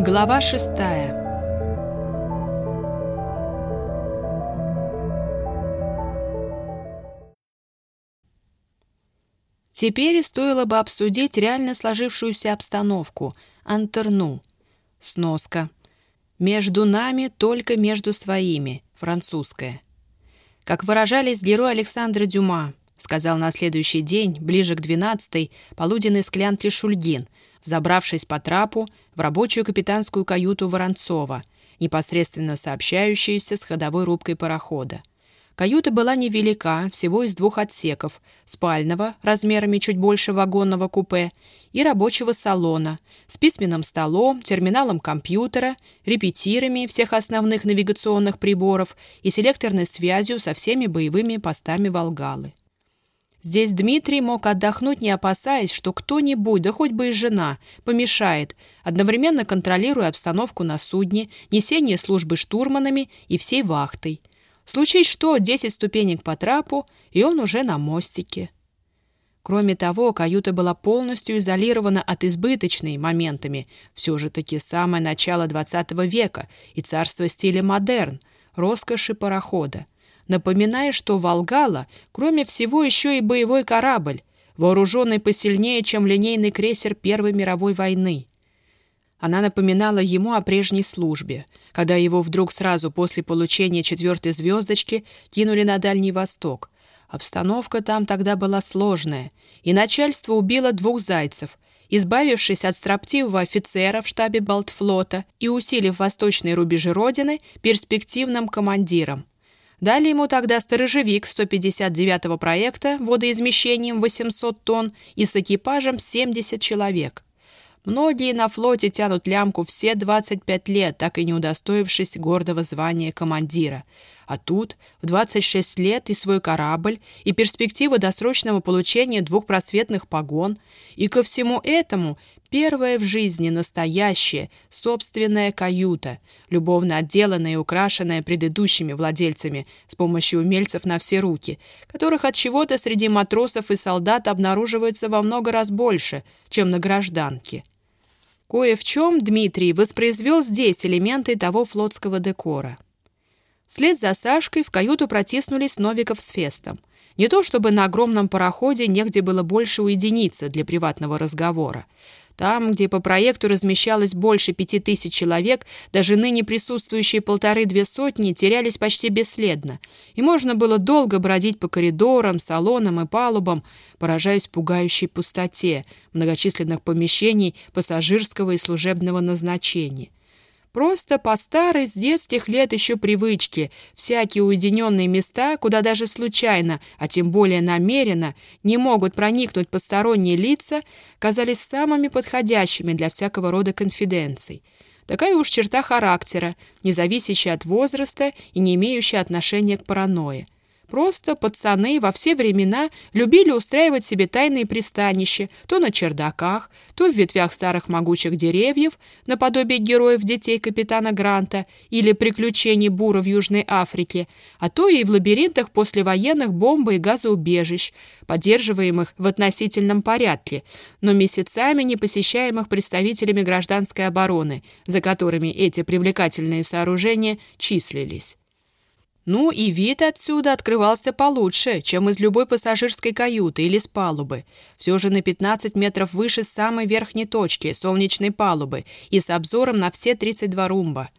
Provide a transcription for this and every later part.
Глава шестая Теперь стоило бы обсудить реально сложившуюся обстановку, антерну. Сноска. «Между нами только между своими» французская. Как выражались герой Александра Дюма, сказал на следующий день, ближе к двенадцатой, полуденный склянки Шульгин, взобравшись по трапу в рабочую капитанскую каюту Воронцова, непосредственно сообщающуюся с ходовой рубкой парохода. Каюта была невелика, всего из двух отсеков – спального, размерами чуть больше вагонного купе, и рабочего салона с письменным столом, терминалом компьютера, репетирами всех основных навигационных приборов и селекторной связью со всеми боевыми постами «Волгалы». Здесь Дмитрий мог отдохнуть, не опасаясь, что кто-нибудь, да хоть бы и жена, помешает, одновременно контролируя обстановку на судне, несение службы штурманами и всей вахтой – Случись что, 10 ступенек по трапу, и он уже на мостике. Кроме того, каюта была полностью изолирована от избыточной моментами, все же таки самое начало XX века и царство стиля модерн, роскоши парохода. Напоминая, что «Волгала», кроме всего, еще и боевой корабль, вооруженный посильнее, чем линейный крейсер Первой мировой войны. Она напоминала ему о прежней службе, когда его вдруг сразу после получения четвертой звездочки кинули на Дальний Восток. Обстановка там тогда была сложная, и начальство убило двух зайцев, избавившись от строптивого офицера в штабе Балтфлота и усилив восточные рубежи Родины перспективным командиром. Дали ему тогда сторожевик 159-го проекта водоизмещением 800 тонн и с экипажем 70 человек – Многие на флоте тянут лямку все 25 лет, так и не удостоившись гордого звания командира. А тут в 26 лет и свой корабль, и перспектива досрочного получения двух просветных погон, и ко всему этому первая в жизни настоящая собственная каюта, любовно отделанная и украшенная предыдущими владельцами с помощью умельцев на все руки, которых от чего-то среди матросов и солдат обнаруживается во много раз больше, чем на гражданке. Кое в чем Дмитрий воспроизвел здесь элементы того флотского декора. Вслед за Сашкой в каюту протиснулись Новиков с Фестом. Не то чтобы на огромном пароходе негде было больше уединиться для приватного разговора. Там, где по проекту размещалось больше пяти тысяч человек, даже ныне присутствующие полторы-две сотни терялись почти бесследно, и можно было долго бродить по коридорам, салонам и палубам, поражаясь пугающей пустоте многочисленных помещений пассажирского и служебного назначения. Просто по старой с детских лет еще привычке всякие уединенные места, куда даже случайно, а тем более намеренно, не могут проникнуть посторонние лица, казались самыми подходящими для всякого рода конфиденций. Такая уж черта характера, не зависящая от возраста и не имеющая отношения к паранойе. Просто пацаны во все времена любили устраивать себе тайные пристанища то на чердаках, то в ветвях старых могучих деревьев, наподобие героев детей капитана Гранта или приключений Бура в Южной Африке, а то и в лабиринтах послевоенных бомбы и газоубежищ, поддерживаемых в относительном порядке, но месяцами не посещаемых представителями гражданской обороны, за которыми эти привлекательные сооружения числились. Ну и вид отсюда открывался получше, чем из любой пассажирской каюты или с палубы. Все же на 15 метров выше самой верхней точки солнечной палубы и с обзором на все 32 румба.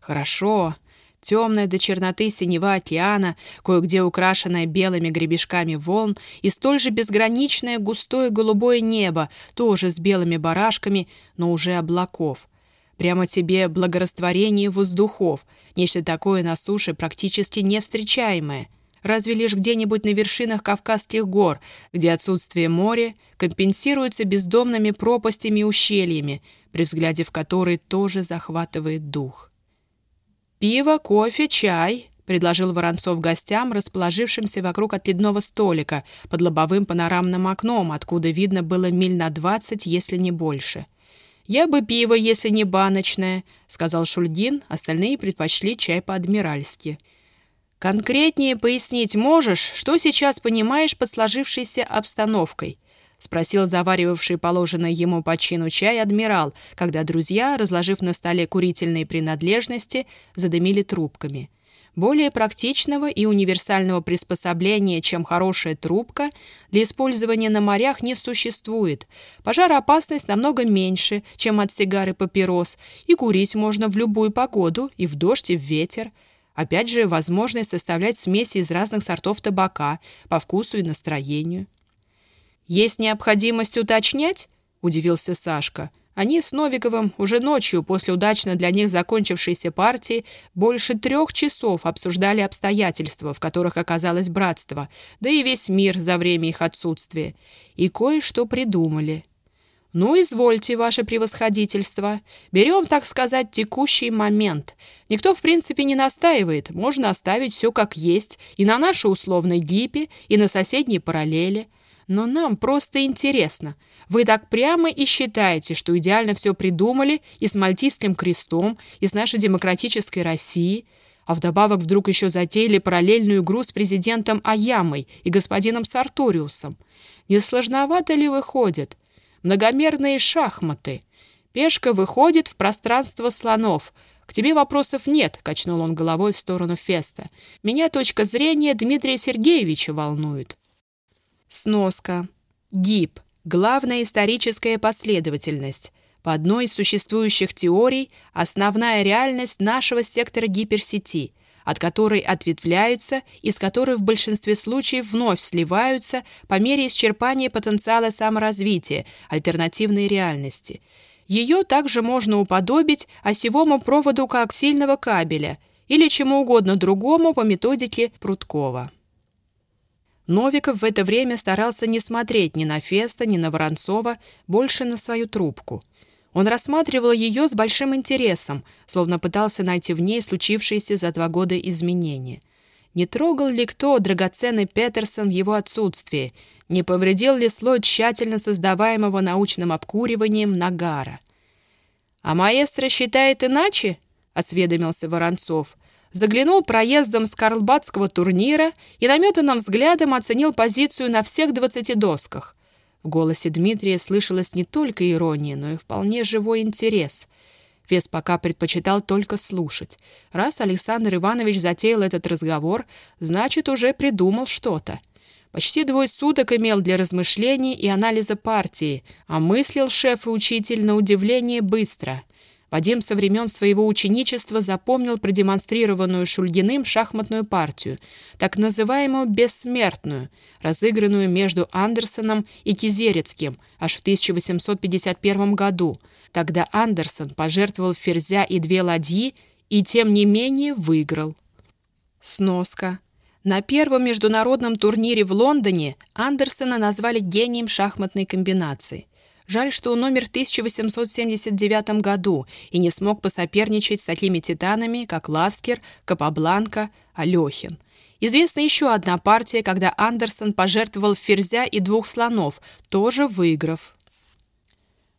Хорошо. Темная до черноты синева океана, кое-где украшенная белыми гребешками волн, и столь же безграничное густое голубое небо, тоже с белыми барашками, но уже облаков — Прямо тебе благорастворение воздухов, нечто такое на суше практически не встречаемое. Разве лишь где-нибудь на вершинах Кавказских гор, где отсутствие моря компенсируется бездомными пропастями и ущельями, при взгляде в которые тоже захватывает дух. «Пиво, кофе, чай», — предложил Воронцов гостям, расположившимся вокруг отледного столика под лобовым панорамным окном, откуда видно было миль на двадцать, если не больше — «Я бы пиво, если не баночное», — сказал Шульгин, остальные предпочли чай по-адмиральски. «Конкретнее пояснить можешь, что сейчас понимаешь под сложившейся обстановкой?» — спросил заваривавший положенный ему по чину чай адмирал, когда друзья, разложив на столе курительные принадлежности, задымили трубками. Более практичного и универсального приспособления, чем хорошая трубка, для использования на морях не существует. Пожароопасность намного меньше, чем от сигары папирос, и курить можно в любую погоду, и в дождь, и в ветер. Опять же, возможность составлять смеси из разных сортов табака по вкусу и настроению. «Есть необходимость уточнять?» — удивился Сашка. Они с Новиковым уже ночью, после удачно для них закончившейся партии, больше трех часов обсуждали обстоятельства, в которых оказалось братство, да и весь мир за время их отсутствия. И кое-что придумали. «Ну, извольте, ваше превосходительство. Берем, так сказать, текущий момент. Никто, в принципе, не настаивает. Можно оставить все как есть и на нашей условной гипе, и на соседней параллели. Но нам просто интересно. Вы так прямо и считаете, что идеально все придумали и с Мальтийским крестом, и с нашей демократической Россией, а вдобавок вдруг еще затеяли параллельную игру с президентом Аямой и господином Сарториусом. Не сложновато ли выходит? Многомерные шахматы. Пешка выходит в пространство слонов. К тебе вопросов нет, качнул он головой в сторону Феста. Меня точка зрения Дмитрия Сергеевича волнует. Сноска. ГИП. Главная историческая последовательность. По одной из существующих теорий, основная реальность нашего сектора гиперсети, от которой ответвляются и с которой в большинстве случаев вновь сливаются по мере исчерпания потенциала саморазвития, альтернативной реальности. Ее также можно уподобить осевому проводу коаксильного кабеля или чему угодно другому по методике Пруткова. Новиков в это время старался не смотреть ни на Феста, ни на Воронцова, больше на свою трубку. Он рассматривал ее с большим интересом, словно пытался найти в ней случившиеся за два года изменения. Не трогал ли кто драгоценный Петерсон в его отсутствии, не повредил ли слой тщательно создаваемого научным обкуриванием нагара? «А маэстро считает иначе?» — осведомился Воронцов — заглянул проездом с Карлбадского турнира и наметанным взглядом оценил позицию на всех двадцати досках. В голосе Дмитрия слышалась не только ирония, но и вполне живой интерес. Вес пока предпочитал только слушать. Раз Александр Иванович затеял этот разговор, значит, уже придумал что-то. Почти двое суток имел для размышлений и анализа партии, а мыслил шеф и учитель на удивление быстро — Вадим со времен своего ученичества запомнил продемонстрированную Шульгиным шахматную партию, так называемую «бессмертную», разыгранную между Андерсоном и Кизерецким аж в 1851 году. Тогда Андерсон пожертвовал ферзя и две ладьи и, тем не менее, выиграл. Сноска. На первом международном турнире в Лондоне Андерсона назвали гением шахматной комбинации – Жаль, что он умер в 1879 году и не смог посоперничать с такими титанами, как Ласкер, Капабланка, Алехин. Известна еще одна партия, когда Андерсон пожертвовал ферзя и двух слонов, тоже выиграв.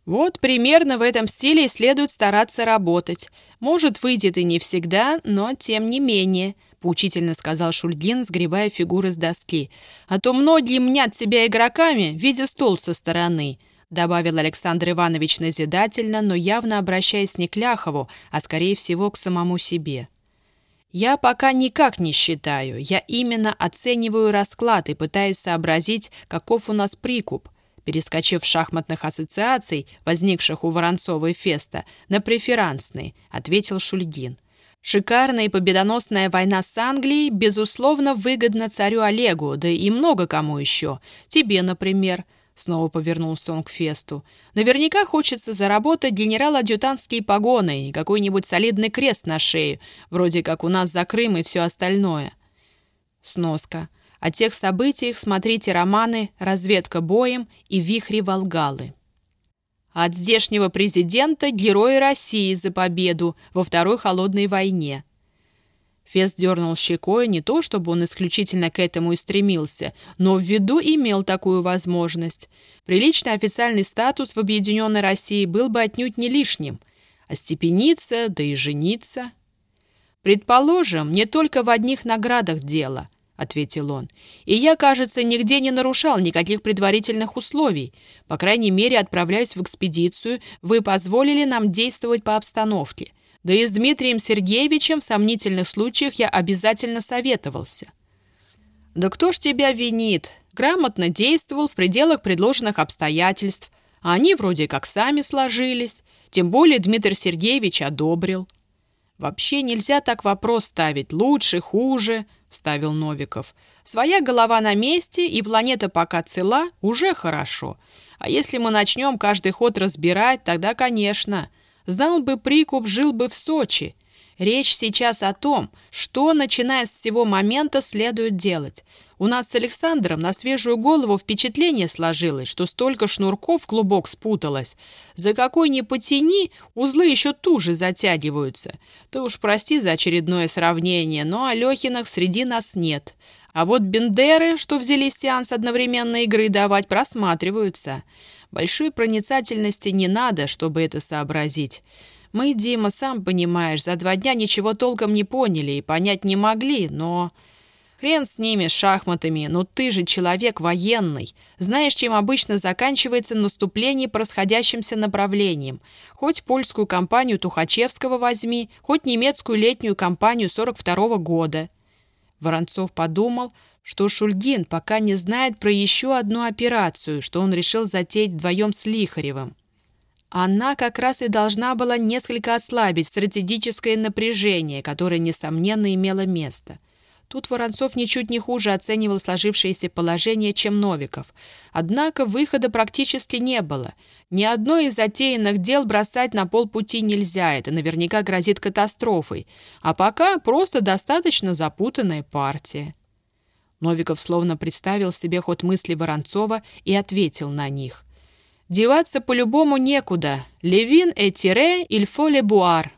Вот примерно в этом стиле и следует стараться работать. Может, выйдет и не всегда, но тем не менее –— поучительно сказал Шульгин, сгребая фигуры с доски. «А то многие мнят себя игроками, видя стол со стороны. — добавил Александр Иванович назидательно, но явно обращаясь не к Ляхову, а, скорее всего, к самому себе. «Я пока никак не считаю. Я именно оцениваю расклад и пытаюсь сообразить, каков у нас прикуп». Перескочив шахматных ассоциаций, возникших у Воронцова и Феста, на преферансный, ответил Шульгин. Шикарная и победоносная война с Англией, безусловно, выгодна царю Олегу, да и много кому еще. Тебе, например. Снова повернулся он к Фесту. «Наверняка хочется заработать генерал-адъютантские погоны и какой-нибудь солидный крест на шее, вроде как у нас за Крым и все остальное». Сноска. О тех событиях смотрите романы «Разведка боем» и «Вихри Волгалы». От здешнего президента герои России за победу во Второй холодной войне. Фес дернул щекой не то, чтобы он исключительно к этому и стремился, но в виду имел такую возможность. Приличный официальный статус в Объединенной России был бы отнюдь не лишним. А степениться, да и жениться. Предположим, не только в одних наградах дело. ответил он. «И я, кажется, нигде не нарушал никаких предварительных условий. По крайней мере, отправляюсь в экспедицию, вы позволили нам действовать по обстановке. Да и с Дмитрием Сергеевичем в сомнительных случаях я обязательно советовался». «Да кто ж тебя винит? Грамотно действовал в пределах предложенных обстоятельств, а они вроде как сами сложились. Тем более Дмитрий Сергеевич одобрил». «Вообще нельзя так вопрос ставить. Лучше, хуже», — вставил Новиков. «Своя голова на месте, и планета пока цела, уже хорошо. А если мы начнем каждый ход разбирать, тогда, конечно. Знал бы прикуп, жил бы в Сочи. Речь сейчас о том, что, начиная с сего момента, следует делать. У нас с Александром на свежую голову впечатление сложилось, что столько шнурков в клубок спуталось. За какой ни потяни, узлы еще туже затягиваются. Ты уж прости за очередное сравнение, но Алехиных среди нас нет. А вот бендеры, что взялись сеанс одновременной игры давать, просматриваются. Большой проницательности не надо, чтобы это сообразить. Мы, Дима, сам понимаешь, за два дня ничего толком не поняли и понять не могли, но... Хрен с ними, с шахматами, но ты же человек военный. Знаешь, чем обычно заканчивается наступление по расходящимся направлениям. Хоть польскую кампанию Тухачевского возьми, хоть немецкую летнюю кампанию 42 -го года. Воронцов подумал, что Шульгин пока не знает про еще одну операцию, что он решил затеять вдвоем с Лихаревым. Она как раз и должна была несколько ослабить стратегическое напряжение, которое, несомненно, имело место. Тут Воронцов ничуть не хуже оценивал сложившееся положение, чем Новиков. Однако выхода практически не было. Ни одно из затеянных дел бросать на полпути нельзя, это наверняка грозит катастрофой. А пока просто достаточно запутанная партия. Новиков словно представил себе ход мысли Воронцова и ответил на них. Деваться по-любому некуда. Левин et тире, le boire.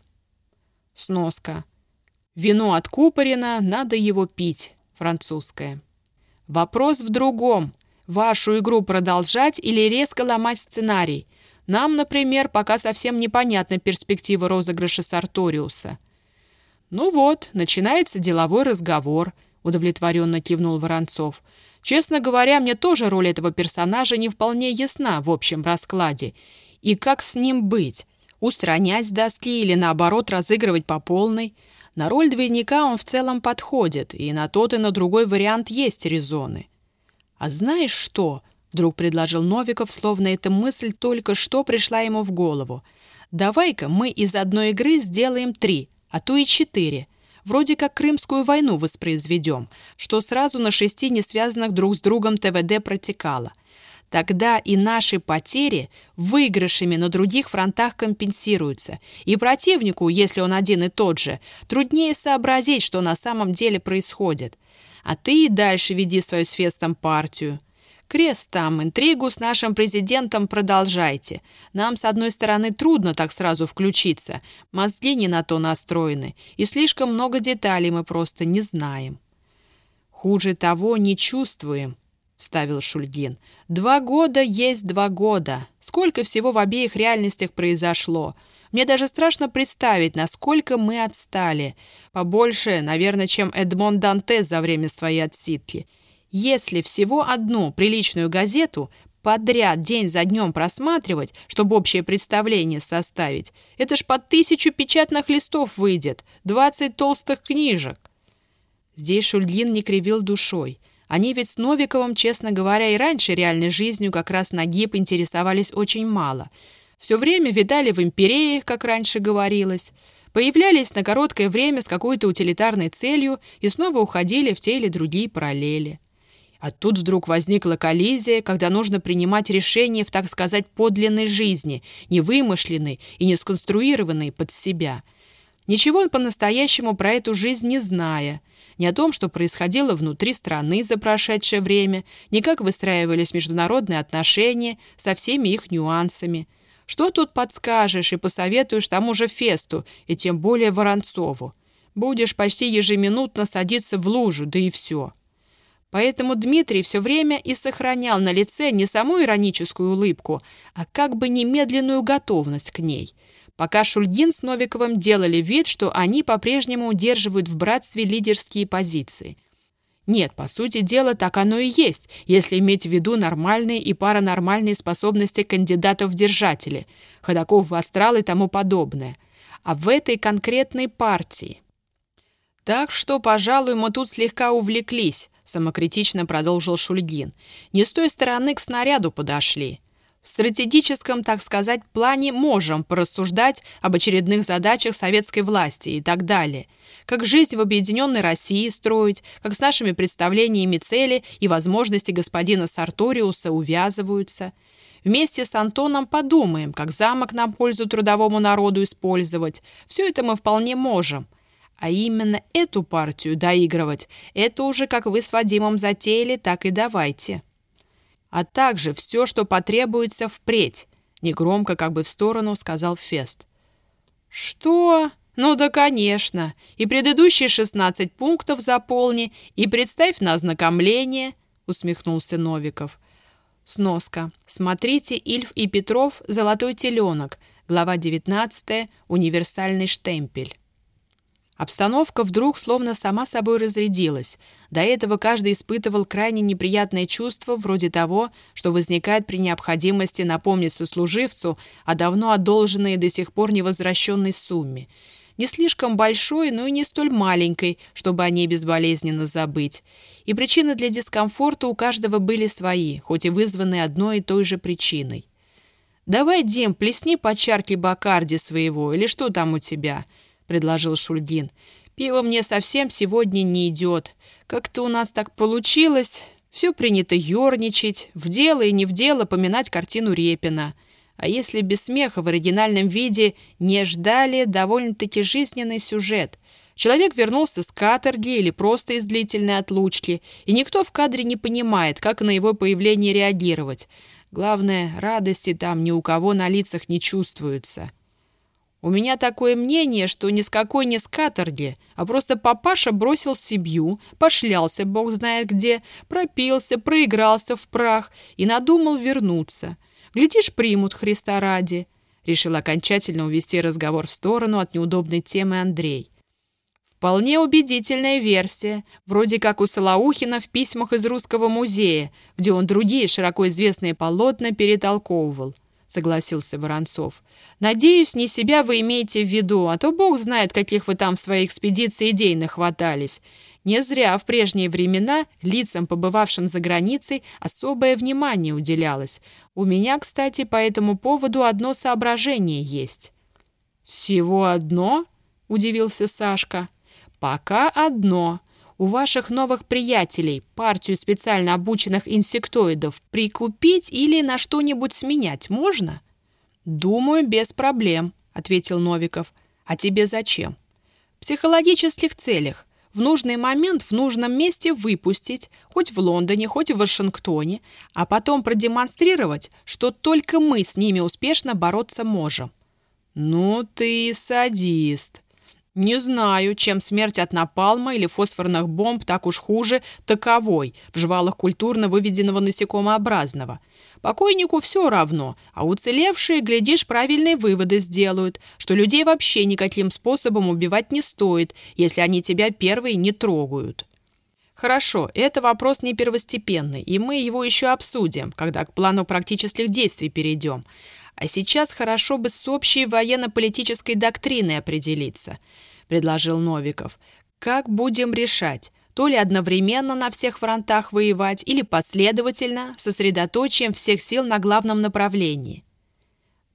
Сноска. Вино откупорено, надо его пить. Французское. Вопрос в другом. Вашу игру продолжать или резко ломать сценарий? Нам, например, пока совсем непонятна перспектива розыгрыша Сарториуса. Ну вот, начинается деловой разговор, удовлетворенно кивнул Воронцов. Честно говоря, мне тоже роль этого персонажа не вполне ясна в общем раскладе. И как с ним быть? Устранять с доски или, наоборот, разыгрывать по полной? На роль двойника он в целом подходит, и на тот и на другой вариант есть резоны. «А знаешь что?» — вдруг предложил Новиков, словно эта мысль только что пришла ему в голову. «Давай-ка мы из одной игры сделаем три, а то и четыре вроде как Крымскую войну воспроизведем, что сразу на шести не связанных друг с другом ТВД протекало. Тогда и наши потери выигрышами на других фронтах компенсируются, и противнику, если он один и тот же, труднее сообразить, что на самом деле происходит. А ты и дальше веди свою с Фестом партию. Крест там, интригу с нашим президентом продолжайте. Нам, с одной стороны, трудно так сразу включиться. Мозги не на то настроены, и слишком много деталей мы просто не знаем. Хуже того, не чувствуем, — вставил Шульгин. «Два года есть два года. Сколько всего в обеих реальностях произошло. Мне даже страшно представить, насколько мы отстали. Побольше, наверное, чем Эдмон Данте за время своей отсидки. Если всего одну приличную газету подряд день за днем просматривать, чтобы общее представление составить, это ж под тысячу печатных листов выйдет, двадцать толстых книжек. Здесь Шульгин не кривил душой. Они ведь с Новиковым, честно говоря, и раньше реальной жизнью как раз на ГИП интересовались очень мало. Все время видали в империях, как раньше говорилось, появлялись на короткое время с какой-то утилитарной целью и снова уходили в те или другие параллели. А тут вдруг возникла коллизия, когда нужно принимать решения в, так сказать, подлинной жизни, не вымышленной и не сконструированной под себя. Ничего по-настоящему про эту жизнь не зная, ни о том, что происходило внутри страны за прошедшее время, ни как выстраивались международные отношения со всеми их нюансами. Что тут подскажешь и посоветуешь тому же Фесту, и тем более Воронцову? Будешь почти ежеминутно садиться в лужу, да и все. Поэтому Дмитрий все время и сохранял на лице не саму ироническую улыбку, а как бы немедленную готовность к ней. Пока Шульгин с Новиковым делали вид, что они по-прежнему удерживают в братстве лидерские позиции. Нет, по сути дела, так оно и есть, если иметь в виду нормальные и паранормальные способности кандидатов в держатели, ходаков в астрал и тому подобное. А в этой конкретной партии. Так что, пожалуй, мы тут слегка увлеклись, самокритично продолжил Шульгин. Не с той стороны к снаряду подошли. В стратегическом, так сказать, плане можем порассуждать об очередных задачах советской власти и так далее. Как жизнь в объединенной России строить, как с нашими представлениями цели и возможности господина Сарториуса увязываются. Вместе с Антоном подумаем, как замок нам пользу трудовому народу использовать. Все это мы вполне можем. А именно эту партию доигрывать, это уже как вы с Вадимом затеяли, так и давайте а также все, что потребуется впредь», — негромко, как бы в сторону, сказал Фест. «Что? Ну да, конечно. И предыдущие шестнадцать пунктов заполни, и представь на ознакомление», — усмехнулся Новиков. Сноска. Смотрите «Ильф и Петров. Золотой теленок». Глава 19. Универсальный штемпель. Обстановка вдруг словно сама собой разрядилась. До этого каждый испытывал крайне неприятное чувство, вроде того, что возникает при необходимости напомнить сослуживцу о давно одолженной и до сих пор невозвращенной сумме. Не слишком большой, но и не столь маленькой, чтобы о ней безболезненно забыть. И причины для дискомфорта у каждого были свои, хоть и вызванные одной и той же причиной. «Давай, Дим, плесни по чарке Бакарди своего, или что там у тебя?» Предложил Шульгин. «Пиво мне совсем сегодня не идет. Как-то у нас так получилось. Все принято ерничать, в дело и не в дело поминать картину Репина. А если без смеха в оригинальном виде не ждали довольно-таки жизненный сюжет. Человек вернулся с каторги или просто из длительной отлучки, и никто в кадре не понимает, как на его появление реагировать. Главное, радости там ни у кого на лицах не чувствуется». У меня такое мнение, что ни с какой не с каторги, а просто папаша бросил семью, пошлялся бог знает где, пропился, проигрался в прах и надумал вернуться. Глядишь, примут Христа ради. Решил окончательно увести разговор в сторону от неудобной темы Андрей. Вполне убедительная версия, вроде как у Солоухина в письмах из Русского музея, где он другие широко известные полотна перетолковывал согласился Воронцов. «Надеюсь, не себя вы имеете в виду, а то бог знает, каких вы там в своей экспедиции идей нахватались. Не зря в прежние времена лицам, побывавшим за границей, особое внимание уделялось. У меня, кстати, по этому поводу одно соображение есть». «Всего одно?» — удивился Сашка. «Пока одно у ваших новых приятелей партию специально обученных инсектоидов прикупить или на что-нибудь сменять можно? Думаю, без проблем, ответил Новиков. А тебе зачем? В психологических целях. В нужный момент в нужном месте выпустить, хоть в Лондоне, хоть в Вашингтоне, а потом продемонстрировать, что только мы с ними успешно бороться можем. «Ну ты садист», не знаю, чем смерть от напалма или фосфорных бомб так уж хуже таковой, в жвалах культурно выведенного насекомообразного. Покойнику все равно, а уцелевшие, глядишь, правильные выводы сделают, что людей вообще никаким способом убивать не стоит, если они тебя первые не трогают. Хорошо, это вопрос не первостепенный, и мы его еще обсудим, когда к плану практических действий перейдем. А сейчас хорошо бы с общей военно-политической доктриной определиться, предложил Новиков. Как будем решать? То ли одновременно на всех фронтах воевать, или последовательно, сосредоточием всех сил на главном направлении.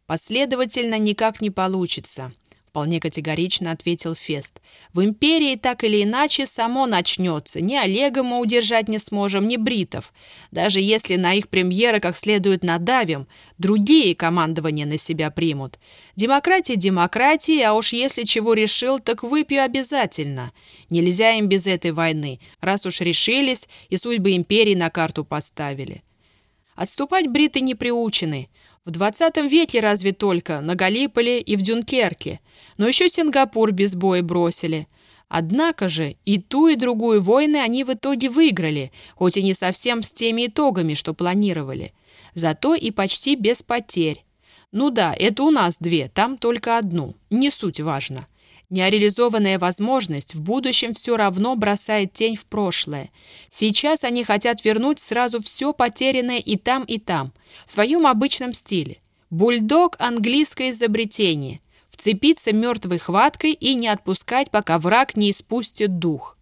Последовательно никак не получится вполне категорично ответил Фест. В империи так или иначе само начнется. Ни Олега мы удержать не сможем, ни бритов. Даже если на их премьеры как следует надавим, другие командования на себя примут. Демократия демократии, а уж если чего решил, так выпью обязательно. Нельзя им без этой войны, раз уж решились и судьбы империи на карту поставили. Отступать бриты не приучены. В 20 веке разве только, на Галиполе и в Дюнкерке. Но еще Сингапур без боя бросили. Однако же и ту, и другую войны они в итоге выиграли, хоть и не совсем с теми итогами, что планировали. Зато и почти без потерь. Ну да, это у нас две, там только одну. Не суть важно. Нереализованная возможность в будущем все равно бросает тень в прошлое. Сейчас они хотят вернуть сразу все потерянное и там, и там, в своем обычном стиле. Бульдог – английское изобретение. Вцепиться мертвой хваткой и не отпускать, пока враг не испустит дух.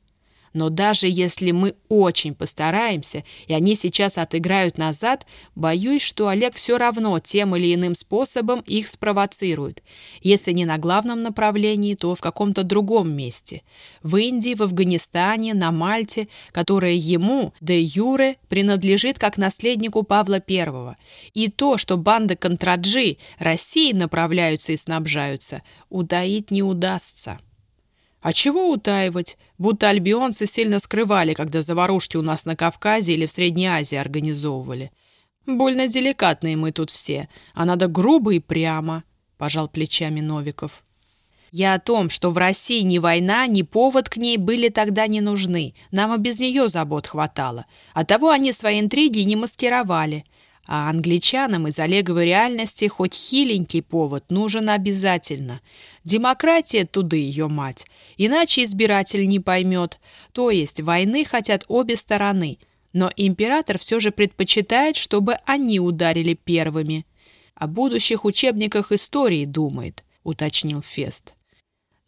Но даже если мы очень постараемся, и они сейчас отыграют назад, боюсь, что Олег все равно тем или иным способом их спровоцирует. Если не на главном направлении, то в каком-то другом месте. В Индии, в Афганистане, на Мальте, которая ему, де юре, принадлежит как наследнику Павла I. И то, что банды контраджи России направляются и снабжаются, удаить не удастся. А чего утаивать? Будто альбионцы сильно скрывали, когда заварушки у нас на Кавказе или в Средней Азии организовывали. Больно деликатные мы тут все, а надо грубо и прямо, — пожал плечами Новиков. Я о том, что в России ни война, ни повод к ней были тогда не нужны. Нам и без нее забот хватало. Оттого они свои интриги не маскировали. А англичанам из Олеговой реальности хоть хиленький повод нужен обязательно. Демократия туды ее мать, иначе избиратель не поймет. То есть войны хотят обе стороны, но император все же предпочитает, чтобы они ударили первыми. О будущих учебниках истории думает, уточнил Фест.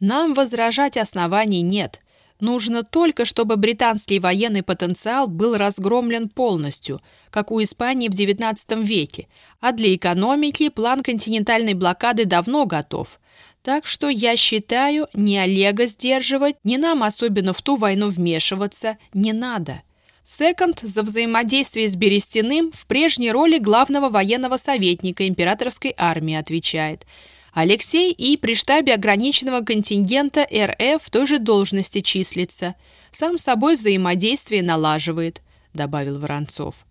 Нам возражать оснований нет – Нужно только, чтобы британский военный потенциал был разгромлен полностью, как у Испании в XIX веке, а для экономики план континентальной блокады давно готов. Так что я считаю, ни Олега сдерживать, ни нам особенно в ту войну вмешиваться не надо. Секонд за взаимодействие с Берестяным в прежней роли главного военного советника императорской армии отвечает – Алексей и при штабе ограниченного контингента РФ в той же должности числится. Сам собой взаимодействие налаживает», — добавил Воронцов.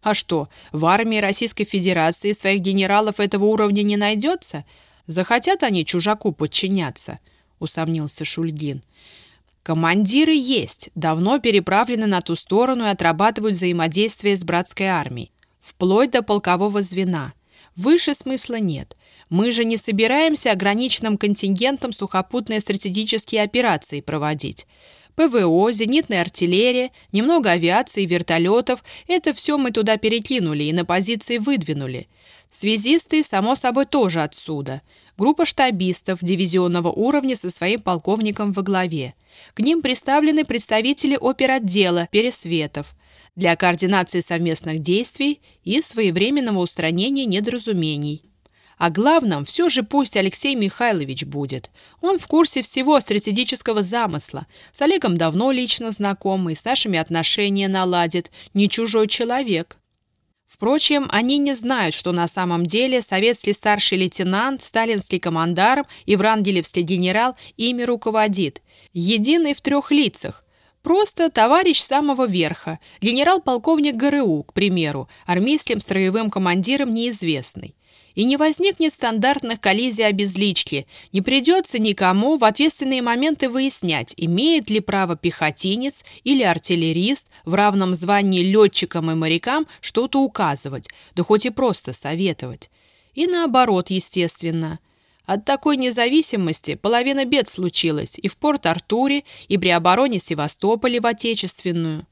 «А что, в армии Российской Федерации своих генералов этого уровня не найдется? Захотят они чужаку подчиняться?» — усомнился Шульгин. «Командиры есть, давно переправлены на ту сторону и отрабатывают взаимодействие с братской армией, вплоть до полкового звена. Выше смысла нет. Мы же не собираемся ограниченным контингентом сухопутные стратегические операции проводить. ПВО, зенитная артиллерия, немного авиации, вертолетов – это все мы туда перекинули и на позиции выдвинули. Связисты, само собой, тоже отсюда. Группа штабистов дивизионного уровня со своим полковником во главе. К ним представлены представители оперотдела Пересветов для координации совместных действий и своевременного устранения недоразумений. А главным все же пусть Алексей Михайлович будет. Он в курсе всего стратегического замысла. С Олегом давно лично знакомый, с нашими отношения наладит. Не чужой человек. Впрочем, они не знают, что на самом деле советский старший лейтенант, сталинский командарм и врангелевский генерал ими руководит. Единый в трех лицах. Просто товарищ самого верха, генерал-полковник ГРУ, к примеру, армейским строевым командиром неизвестный. И не возникнет стандартных коллизий обезлички, не придется никому в ответственные моменты выяснять, имеет ли право пехотинец или артиллерист в равном звании летчикам и морякам что-то указывать, да хоть и просто советовать. И наоборот, естественно – от такой независимости половина бед случилась и в Порт-Артуре, и при обороне Севастополя в Отечественную.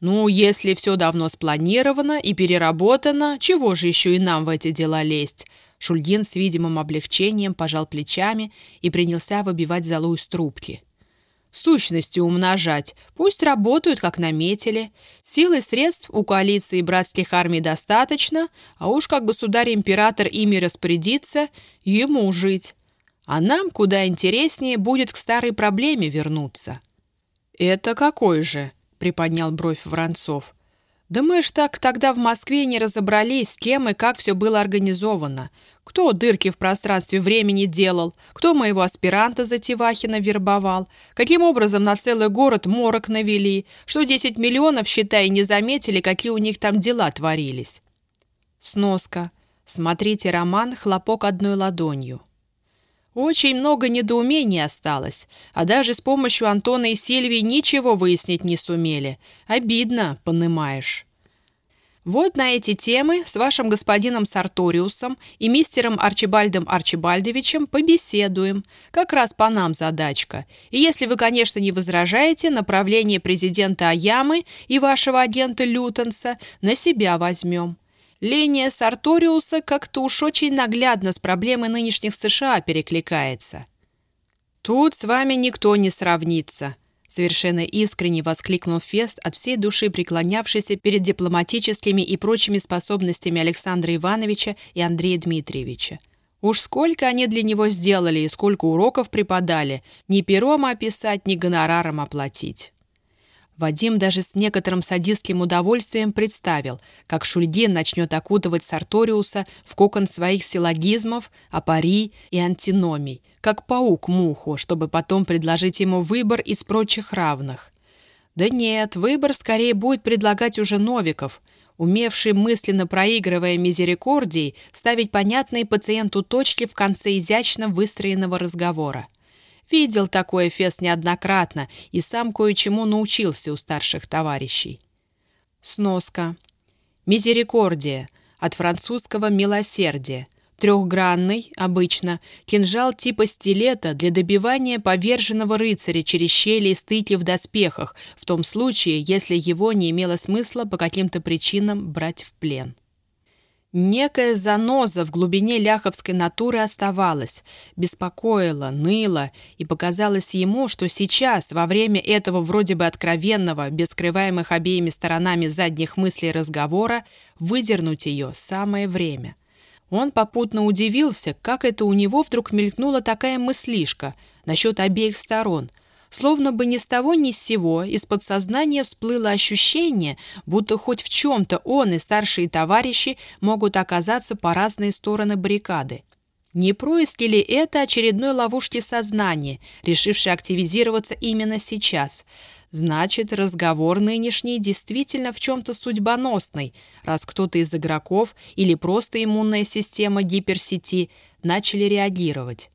Ну, если все давно спланировано и переработано, чего же еще и нам в эти дела лезть? Шульгин с видимым облегчением пожал плечами и принялся выбивать залу из трубки сущности умножать. Пусть работают, как наметили. Сил и средств у коалиции братских армий достаточно, а уж как государь-император ими распорядится, ему жить. А нам куда интереснее будет к старой проблеме вернуться». «Это какой же?» — приподнял бровь Воронцов. Да мы так тогда в Москве не разобрались, с кем и как все было организовано. Кто дырки в пространстве времени делал, кто моего аспиранта Затевахина вербовал, каким образом на целый город морок навели, что 10 миллионов, считай, не заметили, какие у них там дела творились. Сноска. Смотрите роман «Хлопок одной ладонью». Очень много недоумений осталось, а даже с помощью Антона и Сильвии ничего выяснить не сумели. Обидно, понимаешь. Вот на эти темы с вашим господином Сарториусом и мистером Арчибальдом Арчибальдовичем побеседуем. Как раз по нам задачка. И если вы, конечно, не возражаете, направление президента Аямы и вашего агента Лютенса на себя возьмем. Линия Сарториуса как-то уж очень наглядно с проблемой нынешних США перекликается. Тут с вами никто не сравнится, Совершенно искренне воскликнул Фест, от всей души преклонявшийся перед дипломатическими и прочими способностями Александра Ивановича и Андрея Дмитриевича. Уж сколько они для него сделали и сколько уроков преподали, ни пером описать, ни гонораром оплатить. Вадим даже с некоторым садистским удовольствием представил, как Шульгин начнет окутывать Сарториуса в кокон своих силлогизмов, апари и антиномий, как паук муху, чтобы потом предложить ему выбор из прочих равных. Да нет, выбор скорее будет предлагать уже Новиков, умевший мысленно проигрывая мизерикордией ставить понятные пациенту точки в конце изящно выстроенного разговора. Видел такое Фес неоднократно и сам кое-чему научился у старших товарищей. Сноска. Мизерикордия. От французского «милосердие». Трехгранный, обычно, кинжал типа стилета для добивания поверженного рыцаря через щели и стыки в доспехах, в том случае, если его не имело смысла по каким-то причинам брать в плен. Некая заноза в глубине ляховской натуры оставалась, беспокоила, ныла, и показалось ему, что сейчас, во время этого вроде бы откровенного, без скрываемых обеими сторонами задних мыслей разговора, выдернуть ее самое время. Он попутно удивился, как это у него вдруг мелькнула такая мыслишка насчет обеих сторон, Словно бы ни с того ни с сего из подсознания всплыло ощущение, будто хоть в чем-то он и старшие товарищи могут оказаться по разные стороны баррикады. Не происки ли это очередной ловушки сознания, решившей активизироваться именно сейчас? Значит, разговор нынешний действительно в чем-то судьбоносный, раз кто-то из игроков или просто иммунная система гиперсети начали реагировать.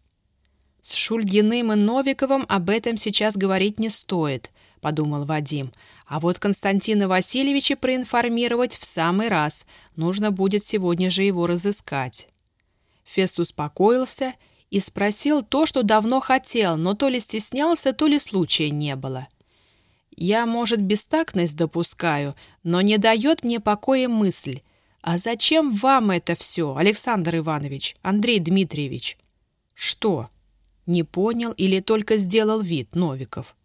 «С Шульгиным и Новиковым об этом сейчас говорить не стоит», — подумал Вадим. «А вот Константина Васильевича проинформировать в самый раз. Нужно будет сегодня же его разыскать». Фест успокоился и спросил то, что давно хотел, но то ли стеснялся, то ли случая не было. «Я, может, бестактность допускаю, но не дает мне покоя мысль. А зачем вам это все, Александр Иванович, Андрей Дмитриевич?» «Что?» Не понял или только сделал вид Новиков.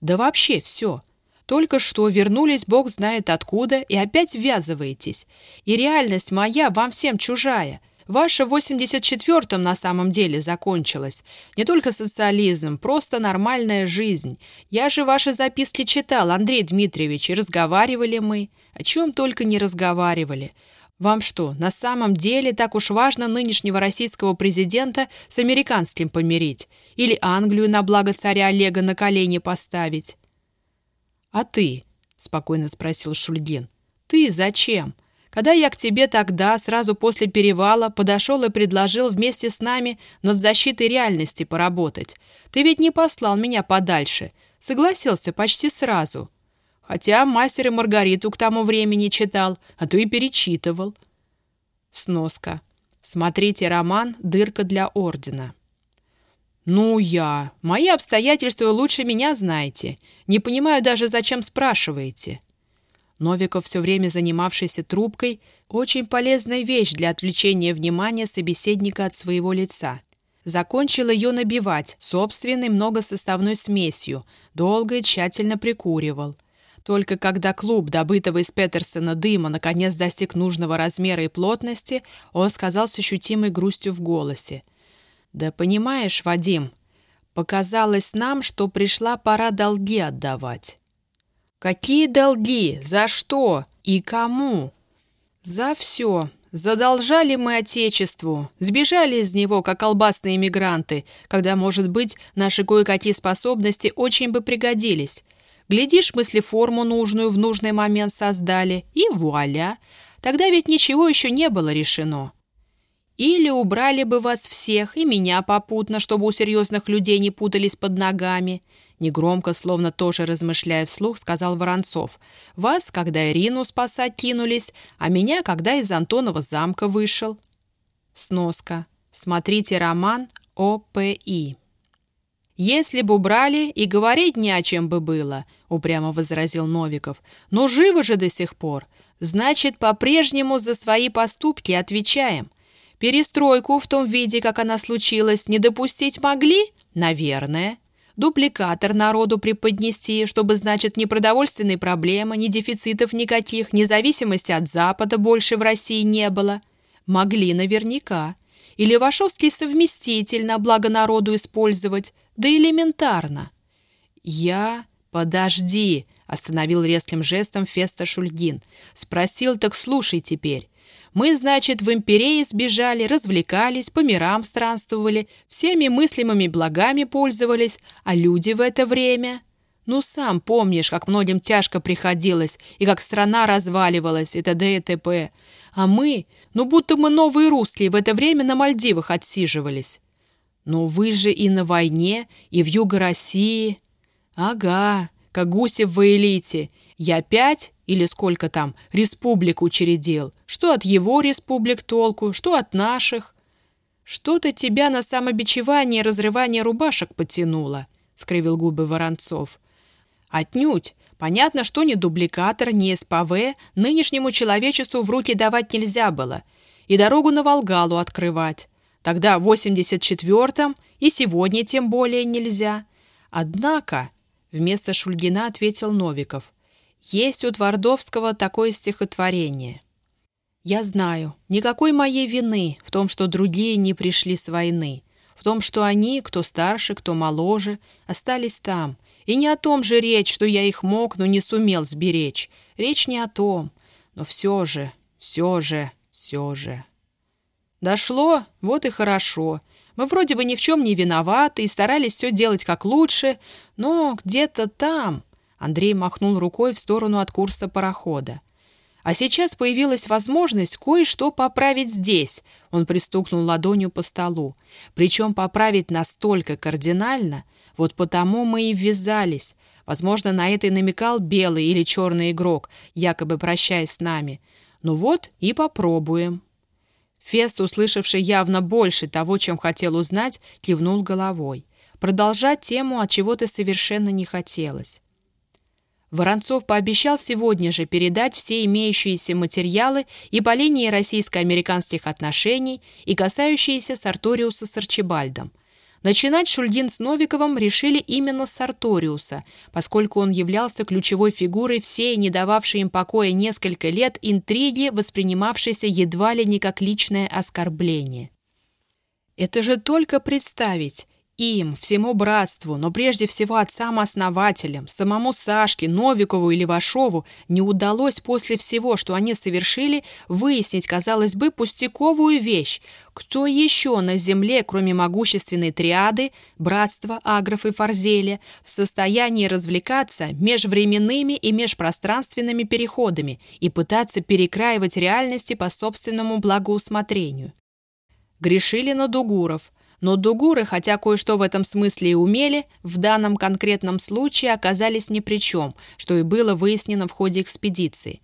Да вообще все. Только что вернулись бог знает откуда и опять ввязываетесь. И реальность моя вам всем чужая. Ваша в 84-м на самом деле закончилась. Не только социализм, просто нормальная жизнь. Я же ваши записки читал, Андрей Дмитриевич, и разговаривали мы. О чем только не разговаривали. Вам что, на самом деле так уж важно нынешнего российского президента с американским помирить? Или Англию на благо царя Олега на колени поставить? «А ты?» — спокойно спросил Шульгин. «Ты зачем? Когда я к тебе тогда, сразу после перевала, подошел и предложил вместе с нами над защитой реальности поработать, ты ведь не послал меня подальше, согласился почти сразу». Хотя «Мастер и Маргариту» к тому времени читал, а то и перечитывал. Сноска. Смотрите роман «Дырка для ордена». «Ну я. Мои обстоятельства лучше меня знаете. Не понимаю даже, зачем спрашиваете». Новиков, все время занимавшийся трубкой, очень полезная вещь для отвлечения внимания собеседника от своего лица. Закончил ее набивать собственной многосоставной смесью, долго и тщательно прикуривал – только когда клуб, добытого из Петерсона дыма, наконец достиг нужного размера и плотности, он сказал с ощутимой грустью в голосе. «Да понимаешь, Вадим, показалось нам, что пришла пора долги отдавать». «Какие долги? За что? И кому?» «За все. Задолжали мы Отечеству, сбежали из него, как колбасные мигранты, когда, может быть, наши кое-какие способности очень бы пригодились. Глядишь, мысли форму нужную в нужный момент создали, и вуаля! Тогда ведь ничего еще не было решено. Или убрали бы вас всех и меня попутно, чтобы у серьезных людей не путались под ногами. Негромко, словно тоже размышляя вслух, сказал Воронцов. «Вас, когда Ирину спасать кинулись, а меня, когда из Антонова замка вышел». Сноска. Смотрите роман ОПИ. «Если бы убрали, и говорить не о чем бы было», — упрямо возразил Новиков. «Но живы же до сих пор. Значит, по-прежнему за свои поступки отвечаем. Перестройку в том виде, как она случилась, не допустить могли? Наверное. Дупликатор народу преподнести, чтобы, значит, ни продовольственной проблемы, ни дефицитов никаких, ни зависимости от Запада больше в России не было. Могли наверняка. Или Вашовский совместитель на благо народу использовать, да элементарно. Я... «Подожди!» — остановил резким жестом Феста Шульгин. «Спросил, так слушай теперь. Мы, значит, в империи сбежали, развлекались, по мирам странствовали, всеми мыслимыми благами пользовались, а люди в это время... Ну, сам помнишь, как многим тяжко приходилось, и как страна разваливалась, и т.д. и т.п. А мы, ну, будто мы новые русские, в это время на Мальдивах отсиживались. Но вы же и на войне, и в Юго России. Ага, как гуси в элите. Я пять или сколько там, республик учредил. Что от его республик толку, что от наших? Что-то тебя на самобичевание разрывание рубашек потянуло, скривил губы Воронцов. Отнюдь. Понятно, что ни дубликатор, ни СПВ нынешнему человечеству в руки давать нельзя было. И дорогу на Волгалу открывать. Тогда в 84-м и сегодня тем более нельзя. Однако, вместо Шульгина ответил Новиков – есть у Твардовского такое стихотворение. «Я знаю, никакой моей вины в том, что другие не пришли с войны, в том, что они, кто старше, кто моложе, остались там. И не о том же речь, что я их мог, но не сумел сберечь. Речь не о том. Но все же, все же, все же...» Дошло, вот и хорошо. Мы вроде бы ни в чем не виноваты и старались все делать как лучше, но где-то там, Андрей махнул рукой в сторону от курса парохода. А сейчас появилась возможность кое-что поправить здесь. Он пристукнул ладонью по столу. Причем поправить настолько кардинально, вот потому мы и ввязались. Возможно, на это и намекал белый или черный игрок, якобы прощаясь с нами. Ну вот и попробуем. Фест, услышавший явно больше того, чем хотел узнать, кивнул головой. Продолжать тему от чего-то совершенно не хотелось. Воронцов пообещал сегодня же передать все имеющиеся материалы и по линии российско-американских отношений и касающиеся Сарториуса с Арчибальдом. Начинать Шульгин с Новиковым решили именно с Сарториуса, поскольку он являлся ключевой фигурой всей, не дававшей им покоя несколько лет, интриги, воспринимавшейся едва ли не как личное оскорбление. Это же только представить, им, всему братству, но прежде всего отцам-основателям, самому Сашке, Новикову или Левашову не удалось после всего, что они совершили, выяснить, казалось бы, пустяковую вещь. Кто еще на земле, кроме могущественной триады, братства, агров и фарзеля, в состоянии развлекаться межвременными и межпространственными переходами и пытаться перекраивать реальности по собственному благоусмотрению? Грешили на Дугуров – но дугуры, хотя кое-что в этом смысле и умели, в данном конкретном случае оказались ни при чем, что и было выяснено в ходе экспедиции.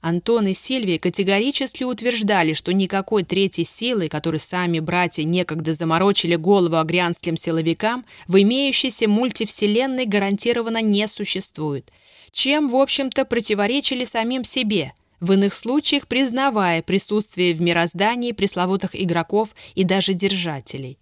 Антон и Сильвия категорически утверждали, что никакой третьей силы, которой сами братья некогда заморочили голову агрянским силовикам, в имеющейся мультивселенной гарантированно не существует, чем, в общем-то, противоречили самим себе – в иных случаях признавая присутствие в мироздании пресловутых игроков и даже держателей.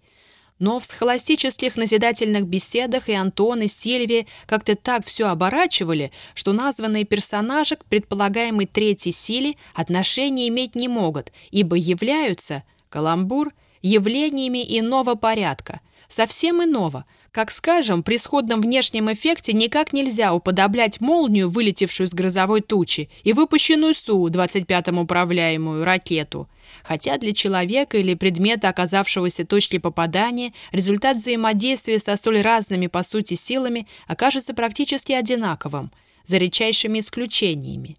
Но в схоластических назидательных беседах и Антон, и Сильвия как-то так все оборачивали, что названные персонажи к предполагаемой третьей силе отношения иметь не могут, ибо являются, каламбур, явлениями иного порядка, совсем иного – как скажем, при сходном внешнем эффекте никак нельзя уподоблять молнию, вылетевшую с грозовой тучи, и выпущенную Су-25 управляемую ракету. Хотя для человека или предмета, оказавшегося точки попадания, результат взаимодействия со столь разными по сути силами окажется практически одинаковым, за редчайшими исключениями.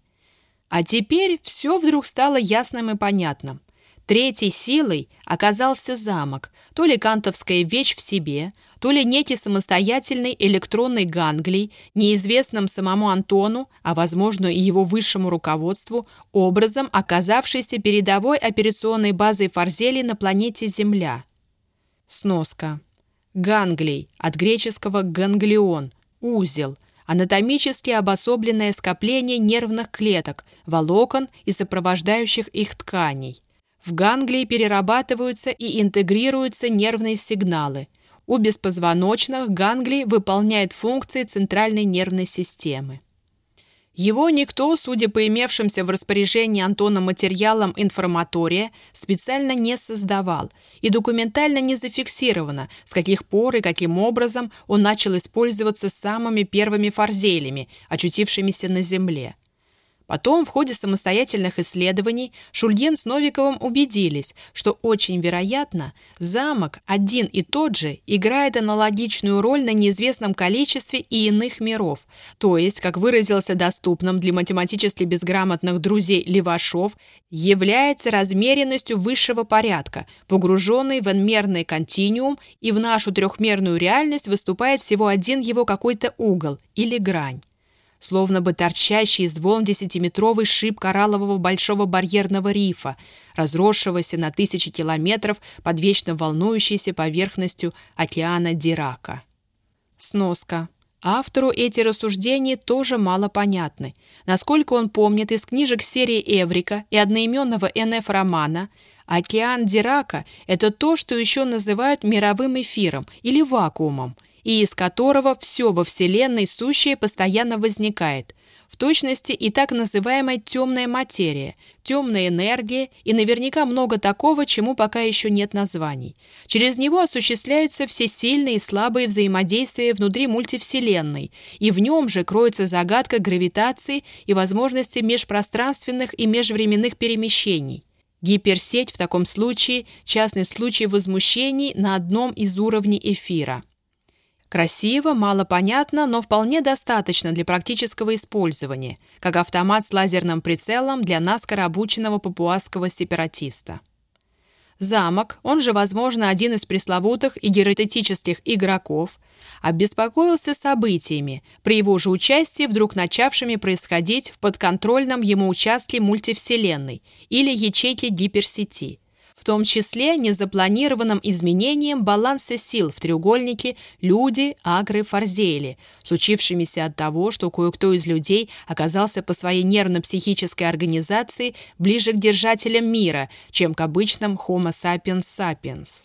А теперь все вдруг стало ясным и понятным. Третьей силой оказался замок, то ли кантовская вещь в себе, то ли некий самостоятельный электронный ганглий, неизвестным самому Антону, а, возможно, и его высшему руководству, образом оказавшийся передовой операционной базой Фарзели на планете Земля. Сноска. Ганглий, от греческого «ганглион», узел, анатомически обособленное скопление нервных клеток, волокон и сопровождающих их тканей. В ганглии перерабатываются и интегрируются нервные сигналы. У беспозвоночных ганглий выполняет функции центральной нервной системы. Его никто, судя по имевшимся в распоряжении Антона материалам информатория, специально не создавал и документально не зафиксировано, с каких пор и каким образом он начал использоваться самыми первыми фарзелями, очутившимися на Земле. Потом, в ходе самостоятельных исследований, Шульгин с Новиковым убедились, что очень вероятно, замок один и тот же играет аналогичную роль на неизвестном количестве и иных миров, то есть, как выразился доступным для математически безграмотных друзей Левашов, является размеренностью высшего порядка, погруженный в n континуум, и в нашу трехмерную реальность выступает всего один его какой-то угол или грань словно бы торчащий из волн десятиметровый шип кораллового большого барьерного рифа, разросшегося на тысячи километров под вечно волнующейся поверхностью океана Дирака. Сноска. Автору эти рассуждения тоже мало понятны. Насколько он помнит из книжек серии Эврика и одноименного НФ-романа, океан Дирака – это то, что еще называют мировым эфиром или вакуумом – и из которого все во Вселенной сущее постоянно возникает. В точности и так называемая темная материя, темная энергия и наверняка много такого, чему пока еще нет названий. Через него осуществляются все сильные и слабые взаимодействия внутри мультивселенной, и в нем же кроется загадка гравитации и возможности межпространственных и межвременных перемещений. Гиперсеть в таком случае – частный случай возмущений на одном из уровней эфира – Красиво, мало понятно, но вполне достаточно для практического использования, как автомат с лазерным прицелом для наскоро обученного папуасского сепаратиста. Замок, он же, возможно, один из пресловутых и герететических игроков, обеспокоился событиями, при его же участии вдруг начавшими происходить в подконтрольном ему участке мультивселенной или ячейке гиперсети – в том числе незапланированным изменением баланса сил в треугольнике люди, агры, форзели, случившимися от того, что кое-кто из людей оказался по своей нервно-психической организации ближе к держателям мира, чем к обычным Homo sapiens sapiens.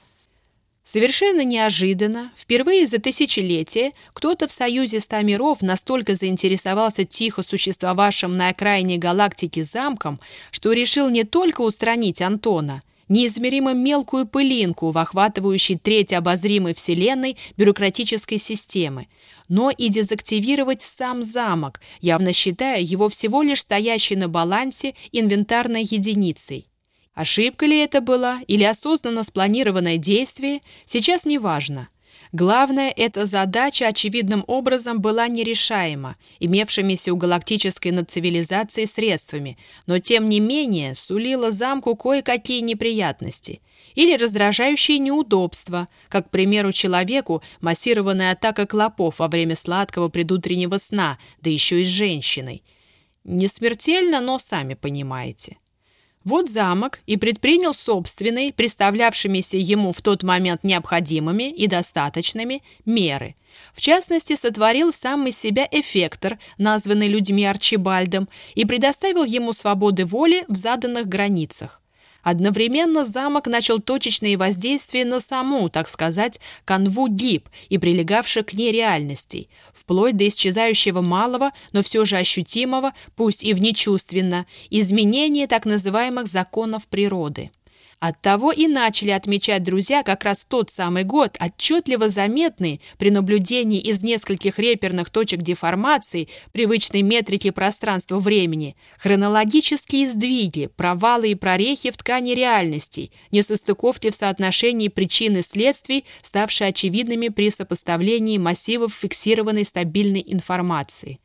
Совершенно неожиданно, впервые за тысячелетие, кто-то в союзе ста миров настолько заинтересовался тихо существовавшим на окраине галактики замком, что решил не только устранить Антона – неизмеримо мелкую пылинку в охватывающей треть обозримой Вселенной бюрократической системы, но и дезактивировать сам замок, явно считая его всего лишь стоящей на балансе инвентарной единицей. Ошибка ли это была или осознанно спланированное действие, сейчас не важно. Главное, эта задача очевидным образом была нерешаема, имевшимися у галактической надцивилизации средствами, но тем не менее сулила замку кое-какие неприятности или раздражающие неудобства, как, к примеру, человеку массированная атака клопов во время сладкого предутреннего сна, да еще и с женщиной. Не смертельно, но сами понимаете. Вот замок и предпринял собственные, представлявшимися ему в тот момент необходимыми и достаточными, меры. В частности, сотворил сам из себя эффектор, названный людьми Арчибальдом, и предоставил ему свободы воли в заданных границах. Одновременно замок начал точечные воздействия на саму, так сказать, канву ГИП и прилегавших к ней реальностей, вплоть до исчезающего малого, но все же ощутимого, пусть и внечувственно, изменения так называемых законов природы. Оттого и начали отмечать друзья как раз тот самый год, отчетливо заметный при наблюдении из нескольких реперных точек деформации привычной метрики пространства-времени, хронологические сдвиги, провалы и прорехи в ткани реальностей, несостыковки в соотношении причин и следствий, ставшие очевидными при сопоставлении массивов фиксированной стабильной информации.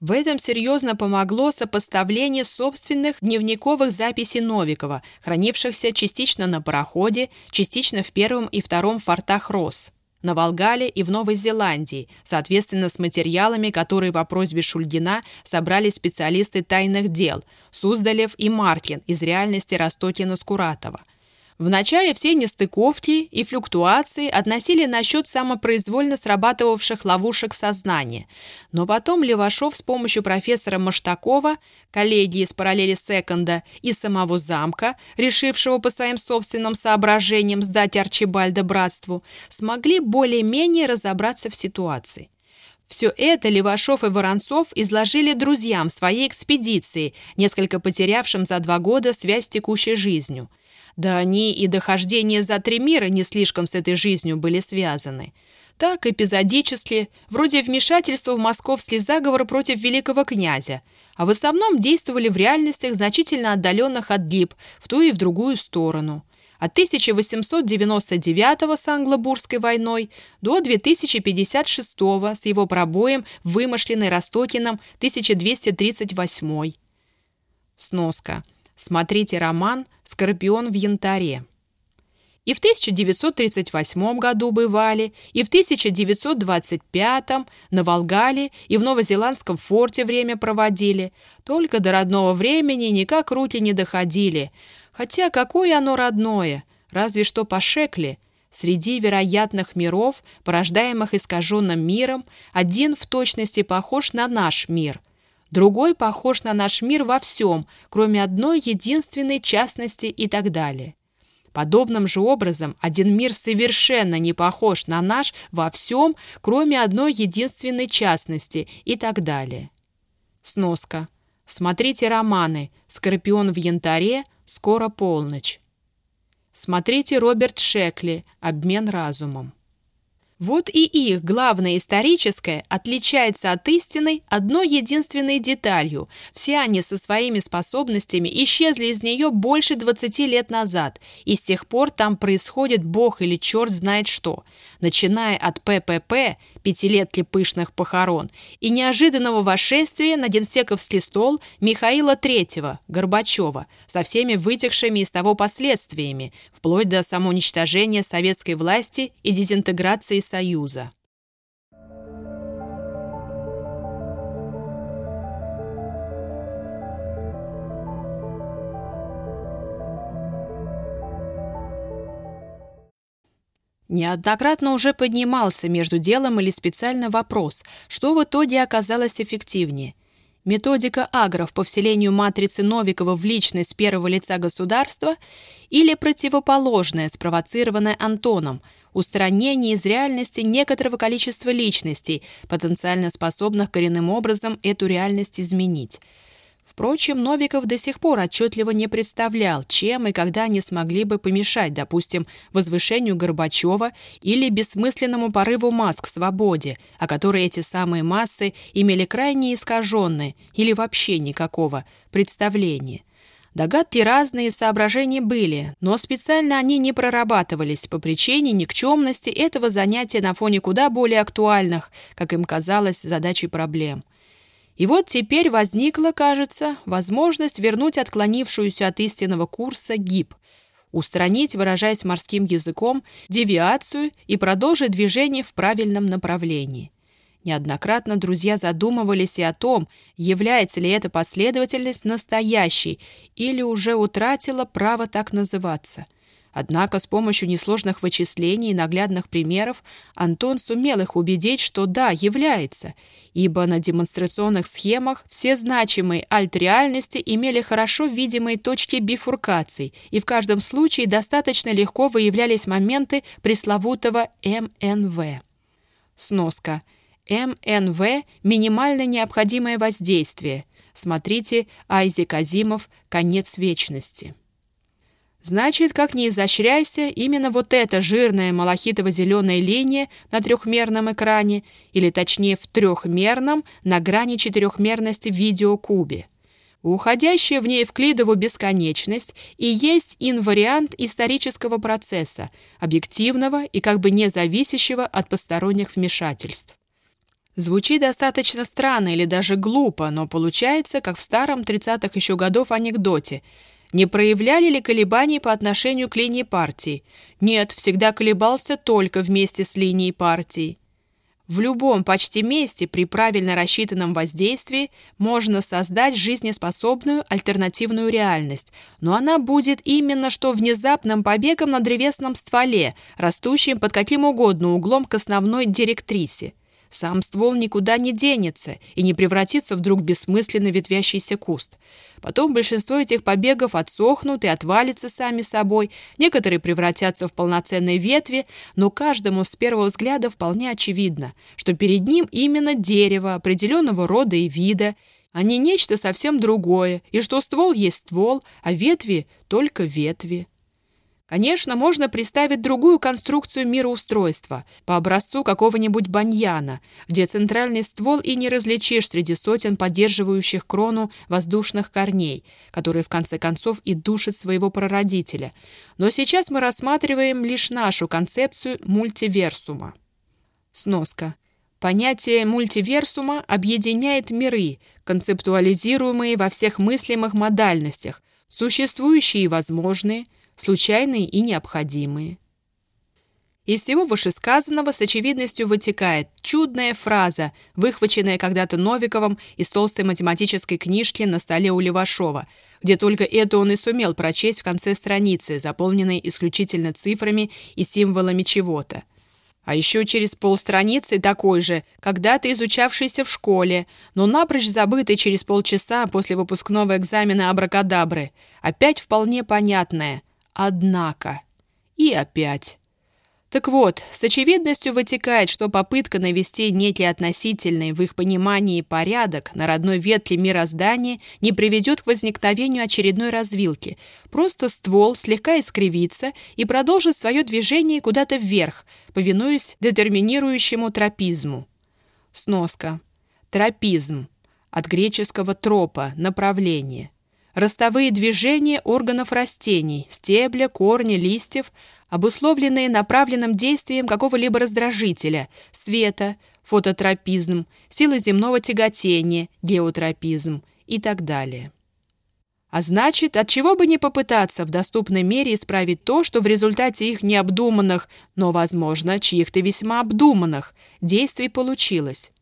В этом серьезно помогло сопоставление собственных дневниковых записей Новикова, хранившихся частично на пароходе, частично в первом и втором фортах Рос, на Волгале и в Новой Зеландии, соответственно с материалами, которые по просьбе Шульгина собрали специалисты тайных дел Суздалев и Маркин из реальности Ростокина-Скуратова – Вначале все нестыковки и флюктуации относили на счет самопроизвольно срабатывавших ловушек сознания, но потом Левашов с помощью профессора Маштакова, коллеги из параллели секонда и самого замка, решившего по своим собственным соображениям сдать Арчибальда братству, смогли более-менее разобраться в ситуации. Все это Левашов и Воронцов изложили друзьям своей экспедиции, несколько потерявшим за два года связь с текущей жизнью – да они и дохождение за три мира не слишком с этой жизнью были связаны. Так эпизодически, вроде вмешательства в московский заговор против великого князя, а в основном действовали в реальностях значительно отдаленных от Гиб в ту и в другую сторону. От 1899 с англо-бурской войной до 2056 с его пробоем вымышленной Ростокином 1238. Сноска. Смотрите роман «Скорпион в янтаре». И в 1938 году бывали, и в 1925 на Волгале и в Новозеландском форте время проводили. Только до родного времени никак руки не доходили. Хотя какое оно родное, разве что по шекле. Среди вероятных миров, порождаемых искаженным миром, один в точности похож на наш мир – Другой похож на наш мир во всем, кроме одной единственной частности и так далее. Подобным же образом один мир совершенно не похож на наш во всем, кроме одной единственной частности и так далее. Сноска. Смотрите романы «Скорпион в янтаре», «Скоро полночь». Смотрите Роберт Шекли «Обмен разумом». Вот и их главное историческое отличается от истины одной единственной деталью. Все они со своими способностями исчезли из нее больше 20 лет назад, и с тех пор там происходит бог или черт знает что. Начиная от ППП, пятилетки пышных похорон, и неожиданного вошествия на генсековский стол Михаила III, Горбачева, со всеми вытекшими из того последствиями, вплоть до самоуничтожения советской власти и дезинтеграции Союза. Неоднократно уже поднимался между делом или специально вопрос, что в итоге оказалось эффективнее. Методика агров по вселению матрицы Новикова в личность первого лица государства или противоположная, спровоцированная Антоном, устранение из реальности некоторого количества личностей, потенциально способных коренным образом эту реальность изменить. Впрочем, Новиков до сих пор отчетливо не представлял, чем и когда они смогли бы помешать, допустим, возвышению Горбачева или бессмысленному порыву масс к свободе, о которой эти самые массы имели крайне искаженное или вообще никакого представления – Догадки разные, соображения были, но специально они не прорабатывались по причине никчемности этого занятия на фоне куда более актуальных, как им казалось, задач и проблем. И вот теперь возникла, кажется, возможность вернуть отклонившуюся от истинного курса ГИП, устранить, выражаясь морским языком, девиацию и продолжить движение в правильном направлении. Неоднократно друзья задумывались и о том, является ли эта последовательность настоящей или уже утратила право так называться. Однако с помощью несложных вычислений и наглядных примеров Антон сумел их убедить, что да, является, ибо на демонстрационных схемах все значимые альт-реальности имели хорошо видимые точки бифуркаций, и в каждом случае достаточно легко выявлялись моменты пресловутого МНВ. Сноска – МНВ – минимально необходимое воздействие. Смотрите Айзек Азимов «Конец вечности». Значит, как ни изощряйся, именно вот эта жирная малахитово-зеленая линия на трехмерном экране, или точнее в трехмерном, на грани четырехмерности видеокубе. Уходящая в ней Евклидову бесконечность и есть инвариант исторического процесса, объективного и как бы не зависящего от посторонних вмешательств. Звучит достаточно странно или даже глупо, но получается, как в старом 30-х еще годов анекдоте. Не проявляли ли колебаний по отношению к линии партии? Нет, всегда колебался только вместе с линией партии. В любом почти месте при правильно рассчитанном воздействии можно создать жизнеспособную альтернативную реальность, но она будет именно что внезапным побегом на древесном стволе, растущим под каким угодно углом к основной директрисе. Сам ствол никуда не денется и не превратится вдруг в бессмысленно ветвящийся куст. Потом большинство этих побегов отсохнут и отвалятся сами собой, некоторые превратятся в полноценные ветви, но каждому с первого взгляда вполне очевидно, что перед ним именно дерево определенного рода и вида, а не нечто совсем другое, и что ствол есть ствол, а ветви — только ветви. Конечно, можно представить другую конструкцию мироустройства по образцу какого-нибудь баньяна, где центральный ствол и не различишь среди сотен поддерживающих крону воздушных корней, которые в конце концов и душат своего прародителя. Но сейчас мы рассматриваем лишь нашу концепцию мультиверсума. Сноска. Понятие мультиверсума объединяет миры, концептуализируемые во всех мыслимых модальностях, существующие и возможные – случайные и необходимые. Из всего вышесказанного с очевидностью вытекает чудная фраза, выхваченная когда-то Новиковым из толстой математической книжки на столе у Левашова, где только это он и сумел прочесть в конце страницы, заполненной исключительно цифрами и символами чего-то. А еще через полстраницы такой же, когда-то изучавшийся в школе, но напрочь забытый через полчаса после выпускного экзамена абракадабры, опять вполне понятное – Однако. И опять. Так вот, с очевидностью вытекает, что попытка навести некий относительный в их понимании порядок на родной ветке мироздания не приведет к возникновению очередной развилки. Просто ствол слегка искривится и продолжит свое движение куда-то вверх, повинуясь детерминирующему тропизму. Сноска. Тропизм. От греческого тропа – направление ростовые движения органов растений, стебля, корня, листьев, обусловленные направленным действием какого-либо раздражителя, света, фототропизм, силы земного тяготения, геотропизм и так далее. А значит, от чего бы не попытаться в доступной мере исправить то, что в результате их необдуманных, но, возможно, чьих-то весьма обдуманных действий получилось.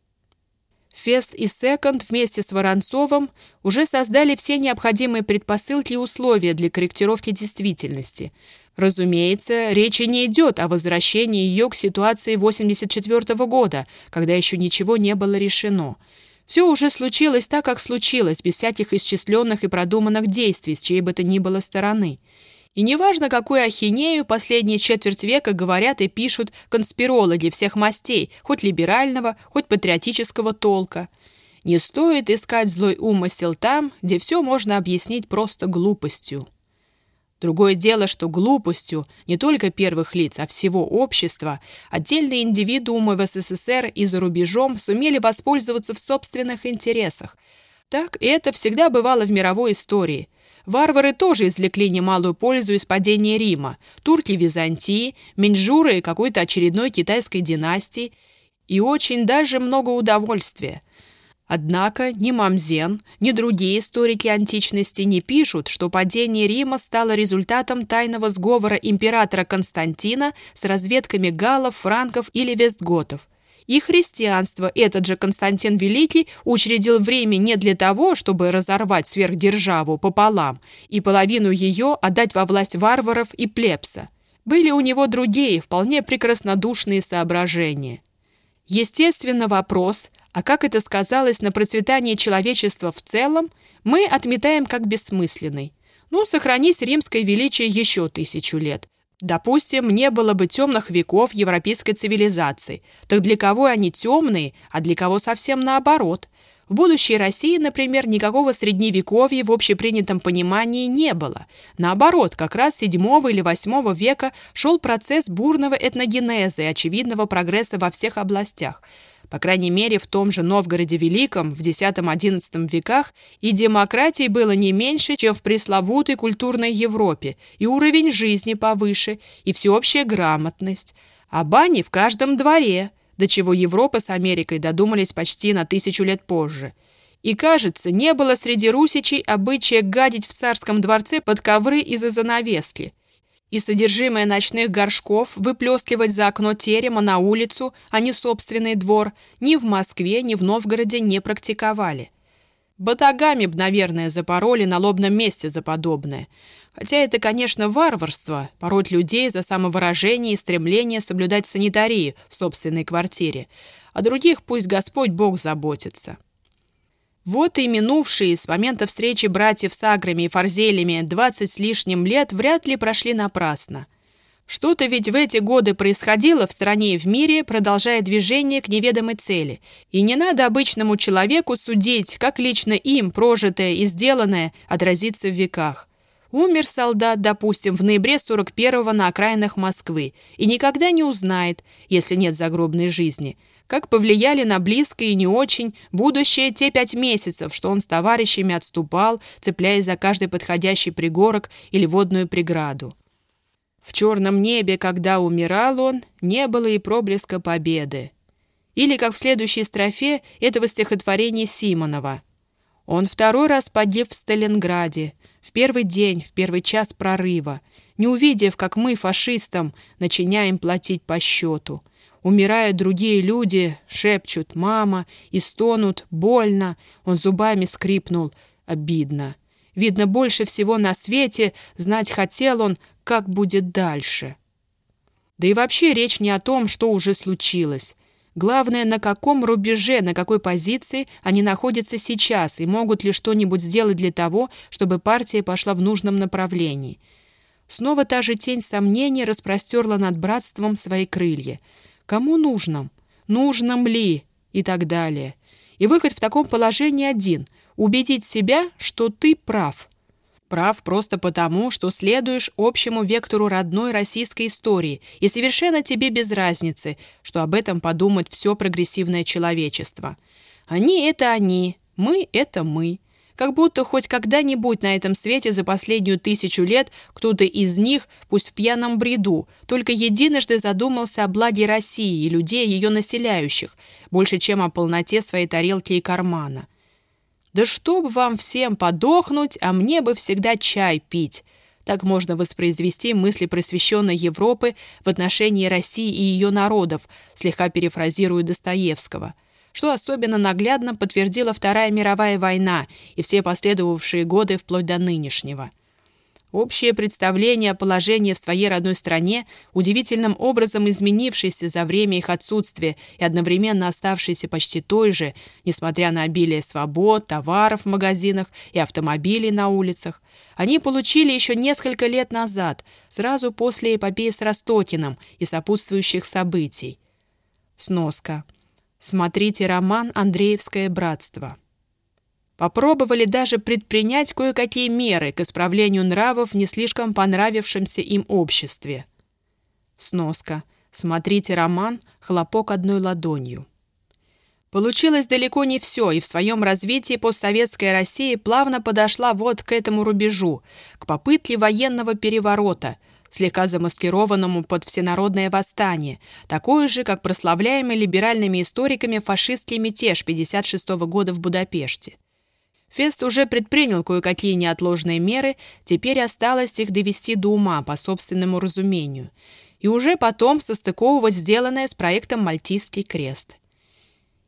Фест и Секонд вместе с Воронцовым уже создали все необходимые предпосылки и условия для корректировки действительности. Разумеется, речи не идет о возвращении ее к ситуации 84 года, когда еще ничего не было решено. Все уже случилось так, как случилось, без всяких исчисленных и продуманных действий с чьей бы то ни было стороны. И неважно, какую ахинею последние четверть века говорят и пишут конспирологи всех мастей, хоть либерального, хоть патриотического толка. Не стоит искать злой умысел там, где все можно объяснить просто глупостью. Другое дело, что глупостью не только первых лиц, а всего общества отдельные индивидуумы в СССР и за рубежом сумели воспользоваться в собственных интересах. Так это всегда бывало в мировой истории. Варвары тоже извлекли немалую пользу из падения Рима, турки Византии, меньжуры какой-то очередной китайской династии. И очень даже много удовольствия. Однако ни Мамзен, ни другие историки античности не пишут, что падение Рима стало результатом тайного сговора императора Константина с разведками галлов, франков или вестготов и христианство этот же Константин Великий учредил время не для того, чтобы разорвать сверхдержаву пополам и половину ее отдать во власть варваров и плебса. Были у него другие, вполне прекраснодушные соображения. Естественно, вопрос, а как это сказалось на процветании человечества в целом, мы отметаем как бессмысленный. Ну, сохранись римское величие еще тысячу лет. Допустим, не было бы темных веков европейской цивилизации. Так для кого они темные, а для кого совсем наоборот? В будущей России, например, никакого средневековья в общепринятом понимании не было. Наоборот, как раз с VII или VIII века шел процесс бурного этногенеза и очевидного прогресса во всех областях – по крайней мере, в том же Новгороде Великом в X-XI веках и демократии было не меньше, чем в пресловутой культурной Европе, и уровень жизни повыше, и всеобщая грамотность. А бани в каждом дворе. до чего Европа с Америкой додумались почти на тысячу лет позже. И, кажется, не было среди русичей обычая гадить в царском дворце под ковры из-за занавески и содержимое ночных горшков выплескивать за окно терема на улицу, а не собственный двор, ни в Москве, ни в Новгороде не практиковали. Батагами б, наверное, запороли на лобном месте за подобное. Хотя это, конечно, варварство – пороть людей за самовыражение и стремление соблюдать санитарию в собственной квартире. А других пусть Господь Бог заботится. Вот и минувшие с момента встречи братьев с Аграми и Фарзелями двадцать с лишним лет вряд ли прошли напрасно. Что-то ведь в эти годы происходило в стране и в мире, продолжая движение к неведомой цели. И не надо обычному человеку судить, как лично им прожитое и сделанное отразится в веках. Умер солдат, допустим, в ноябре 41-го на окраинах Москвы и никогда не узнает, если нет загробной жизни, как повлияли на близкое и не очень будущее те пять месяцев, что он с товарищами отступал, цепляясь за каждый подходящий пригорок или водную преграду. В черном небе, когда умирал он, не было и проблеска победы. Или, как в следующей строфе этого стихотворения Симонова. Он второй раз погиб в Сталинграде, в первый день, в первый час прорыва, не увидев, как мы, фашистам, начиняем платить по счету. Умирая другие люди, шепчут «мама» и стонут «больно». Он зубами скрипнул «обидно». Видно, больше всего на свете знать хотел он, как будет дальше. Да и вообще речь не о том, что уже случилось. Главное, на каком рубеже, на какой позиции они находятся сейчас и могут ли что-нибудь сделать для того, чтобы партия пошла в нужном направлении. Снова та же тень сомнений распростерла над братством свои крылья. Кому нужным? Нужным ли? И так далее. И выход в таком положении один — убедить себя, что ты прав — прав просто потому, что следуешь общему вектору родной российской истории, и совершенно тебе без разницы, что об этом подумает все прогрессивное человечество. Они — это они, мы — это мы. Как будто хоть когда-нибудь на этом свете за последнюю тысячу лет кто-то из них, пусть в пьяном бреду, только единожды задумался о благе России и людей, ее населяющих, больше, чем о полноте своей тарелки и кармана. Да чтоб вам всем подохнуть, а мне бы всегда чай пить. Так можно воспроизвести мысли просвещенной Европы в отношении России и ее народов, слегка перефразируя Достоевского, что особенно наглядно подтвердила Вторая мировая война и все последовавшие годы вплоть до нынешнего – Общее представление о положении в своей родной стране, удивительным образом изменившееся за время их отсутствия и одновременно оставшееся почти той же, несмотря на обилие свобод, товаров в магазинах и автомобилей на улицах, они получили еще несколько лет назад, сразу после эпопеи с Ростокиным и сопутствующих событий. Сноска. Смотрите роман «Андреевское братство». Попробовали даже предпринять кое-какие меры к исправлению нравов в не слишком понравившемся им обществе. Сноска. Смотрите роман «Хлопок одной ладонью». Получилось далеко не все, и в своем развитии постсоветская Россия плавно подошла вот к этому рубежу, к попытке военного переворота, слегка замаскированному под всенародное восстание, такое же, как прославляемый либеральными историками фашистский мятеж 1956 года в Будапеште. Фест уже предпринял кое-какие неотложные меры, теперь осталось их довести до ума по собственному разумению, и уже потом состыковывать сделанное с проектом «Мальтийский крест».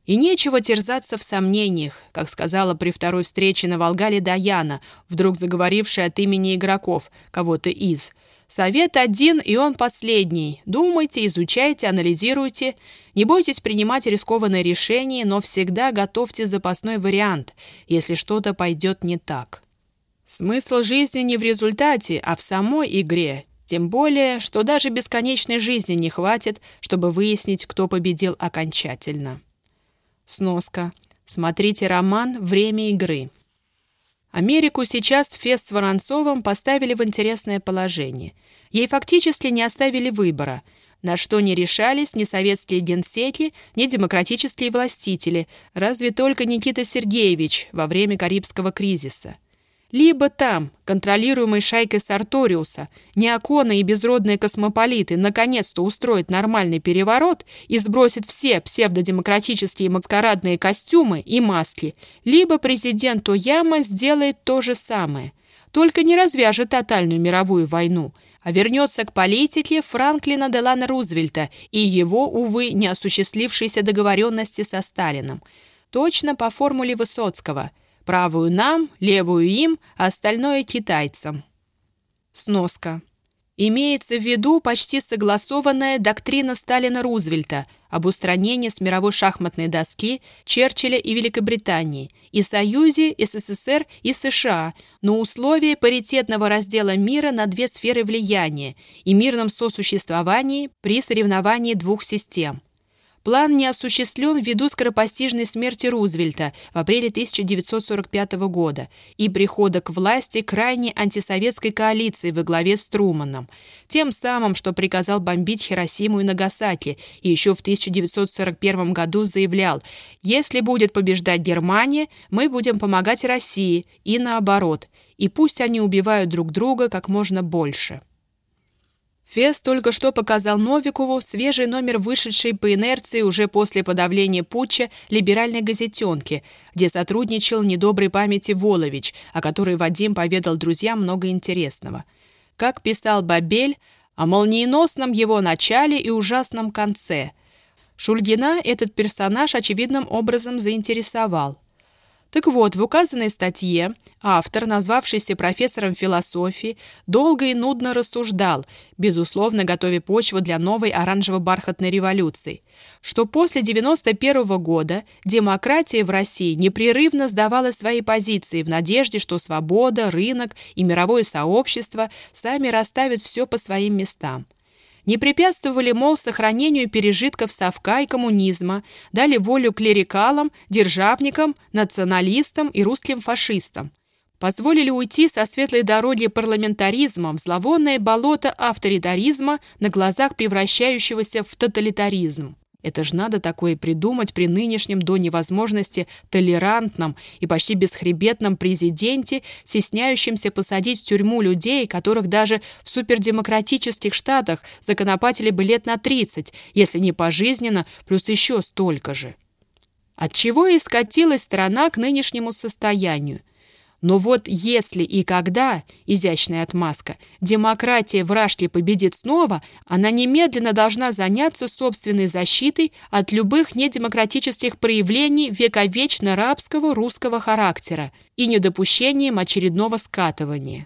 И нечего терзаться в сомнениях, как сказала при второй встрече на Волгале Даяна, вдруг заговорившая от имени игроков, кого-то из – Совет один, и он последний. Думайте, изучайте, анализируйте. Не бойтесь принимать рискованные решения, но всегда готовьте запасной вариант, если что-то пойдет не так. Смысл жизни не в результате, а в самой игре. Тем более, что даже бесконечной жизни не хватит, чтобы выяснить, кто победил окончательно. Сноска. Смотрите роман «Время игры». Америку сейчас Фест с Воронцовым поставили в интересное положение. Ей фактически не оставили выбора, на что не решались ни советские генсеки, ни демократические властители, разве только Никита Сергеевич во время Карибского кризиса. Либо там, контролируемой шайкой Сарториуса, неоконы и безродные космополиты наконец-то устроят нормальный переворот и сбросят все псевдодемократические маскарадные костюмы и маски, либо президент Ояма сделает то же самое, только не развяжет тотальную мировую войну, а вернется к политике Франклина Делана Рузвельта и его, увы, не осуществившейся договоренности со Сталином. Точно по формуле Высоцкого – Правую нам, левую им, а остальное китайцам. Сноска. Имеется в виду почти согласованная доктрина Сталина-Рузвельта об устранении с мировой шахматной доски Черчилля и Великобритании и союзе СССР и США на условии паритетного раздела мира на две сферы влияния и мирном сосуществовании при соревновании двух систем. План не осуществлен ввиду скоропостижной смерти Рузвельта в апреле 1945 года и прихода к власти крайне антисоветской коалиции во главе с Труманом, тем самым, что приказал бомбить Хиросиму и Нагасаки, и еще в 1941 году заявлял «Если будет побеждать Германия, мы будем помогать России, и наоборот, и пусть они убивают друг друга как можно больше». Фес только что показал Новикову свежий номер вышедшей по инерции уже после подавления путча либеральной газетенки, где сотрудничал недоброй памяти Волович, о которой Вадим поведал друзьям много интересного. Как писал Бабель, о молниеносном его начале и ужасном конце. Шульгина этот персонаж очевидным образом заинтересовал. Так вот, в указанной статье автор, назвавшийся профессором философии, долго и нудно рассуждал, безусловно, готовя почву для новой оранжево-бархатной революции, что после 91 -го года демократия в России непрерывно сдавала свои позиции в надежде, что свобода, рынок и мировое сообщество сами расставят все по своим местам не препятствовали, мол, сохранению пережитков совка и коммунизма, дали волю клерикалам, державникам, националистам и русским фашистам. Позволили уйти со светлой дороги парламентаризма в зловонное болото авторитаризма на глазах превращающегося в тоталитаризм. Это ж надо такое придумать при нынешнем до невозможности толерантном и почти бесхребетном президенте, стесняющемся посадить в тюрьму людей, которых даже в супердемократических штатах законопатили бы лет на 30, если не пожизненно, плюс еще столько же. Отчего и скатилась страна к нынешнему состоянию – но вот если и когда, изящная отмазка, демократия вражки победит снова, она немедленно должна заняться собственной защитой от любых недемократических проявлений вековечно рабского русского характера и недопущением очередного скатывания.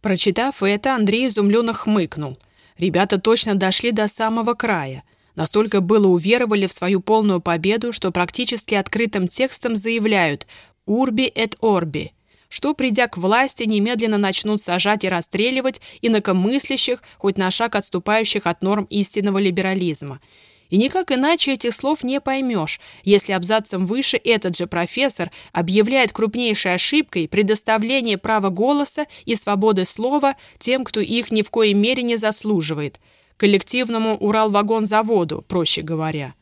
Прочитав это, Андрей изумленно хмыкнул. Ребята точно дошли до самого края. Настолько было уверовали в свою полную победу, что практически открытым текстом заявляют «Урби эт орби», что, придя к власти, немедленно начнут сажать и расстреливать инакомыслящих, хоть на шаг отступающих от норм истинного либерализма. И никак иначе этих слов не поймешь, если абзацем выше этот же профессор объявляет крупнейшей ошибкой предоставление права голоса и свободы слова тем, кто их ни в коей мере не заслуживает, коллективному Уралвагонзаводу, проще говоря.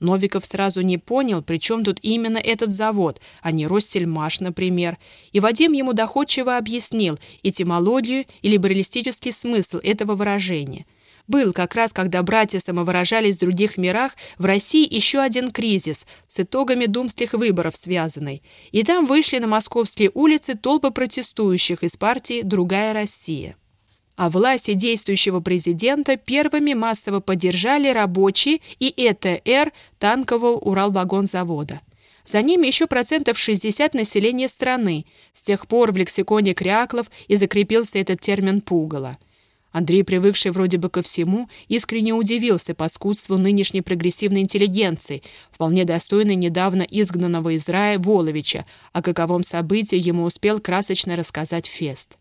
Новиков сразу не понял, при чем тут именно этот завод, а не Ростельмаш, например. И Вадим ему доходчиво объяснил этимологию и либералистический смысл этого выражения. Был как раз, когда братья самовыражались в других мирах, в России еще один кризис с итогами думских выборов связанный. И там вышли на московские улицы толпы протестующих из партии «Другая Россия» а власти действующего президента первыми массово поддержали рабочие и ЭТР танкового Уралвагонзавода. За ними еще процентов 60 населения страны. С тех пор в лексиконе кряклов и закрепился этот термин «пугало». Андрей, привыкший вроде бы ко всему, искренне удивился по скудству нынешней прогрессивной интеллигенции, вполне достойной недавно изгнанного из рая Воловича, о каковом событии ему успел красочно рассказать Фест.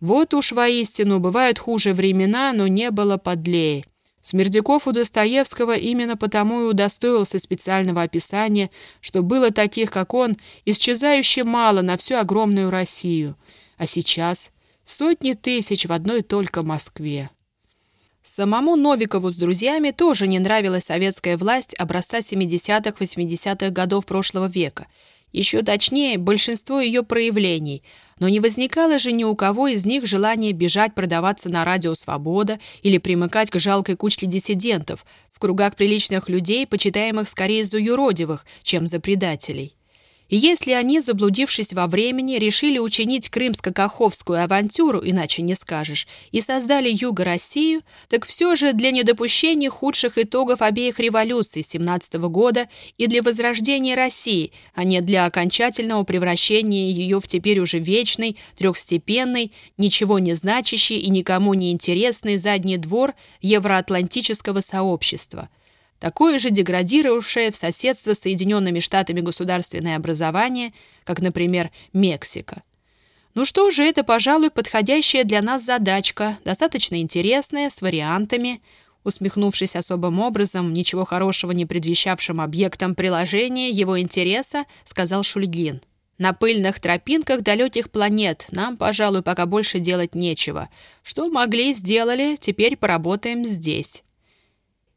Вот уж воистину бывают хуже времена, но не было подлее. Смердяков у Достоевского именно потому и удостоился специального описания, что было таких, как он, исчезающе мало на всю огромную Россию. А сейчас сотни тысяч в одной только Москве. Самому Новикову с друзьями тоже не нравилась советская власть образца 70-х-80-х годов прошлого века – еще точнее, большинство ее проявлений, но не возникало же ни у кого из них желания бежать продаваться на радио «Свобода» или примыкать к жалкой кучке диссидентов в кругах приличных людей, почитаемых скорее за юродивых, чем за предателей. Если они, заблудившись во времени, решили учинить крымско-каховскую авантюру, иначе не скажешь, и создали Юго-Россию, так все же для недопущения худших итогов обеих революций 17 -го года и для возрождения России, а не для окончательного превращения ее в теперь уже вечный, трехстепенный, ничего не значащий и никому не интересный задний двор евроатлантического сообщества – такое же деградировавшее в соседство с Соединенными Штатами государственное образование, как, например, Мексика. Ну что же, это, пожалуй, подходящая для нас задачка, достаточно интересная, с вариантами, усмехнувшись особым образом, ничего хорошего не предвещавшим объектом приложения его интереса, сказал Шульгин. На пыльных тропинках далеких планет нам, пожалуй, пока больше делать нечего. Что могли, сделали, теперь поработаем здесь.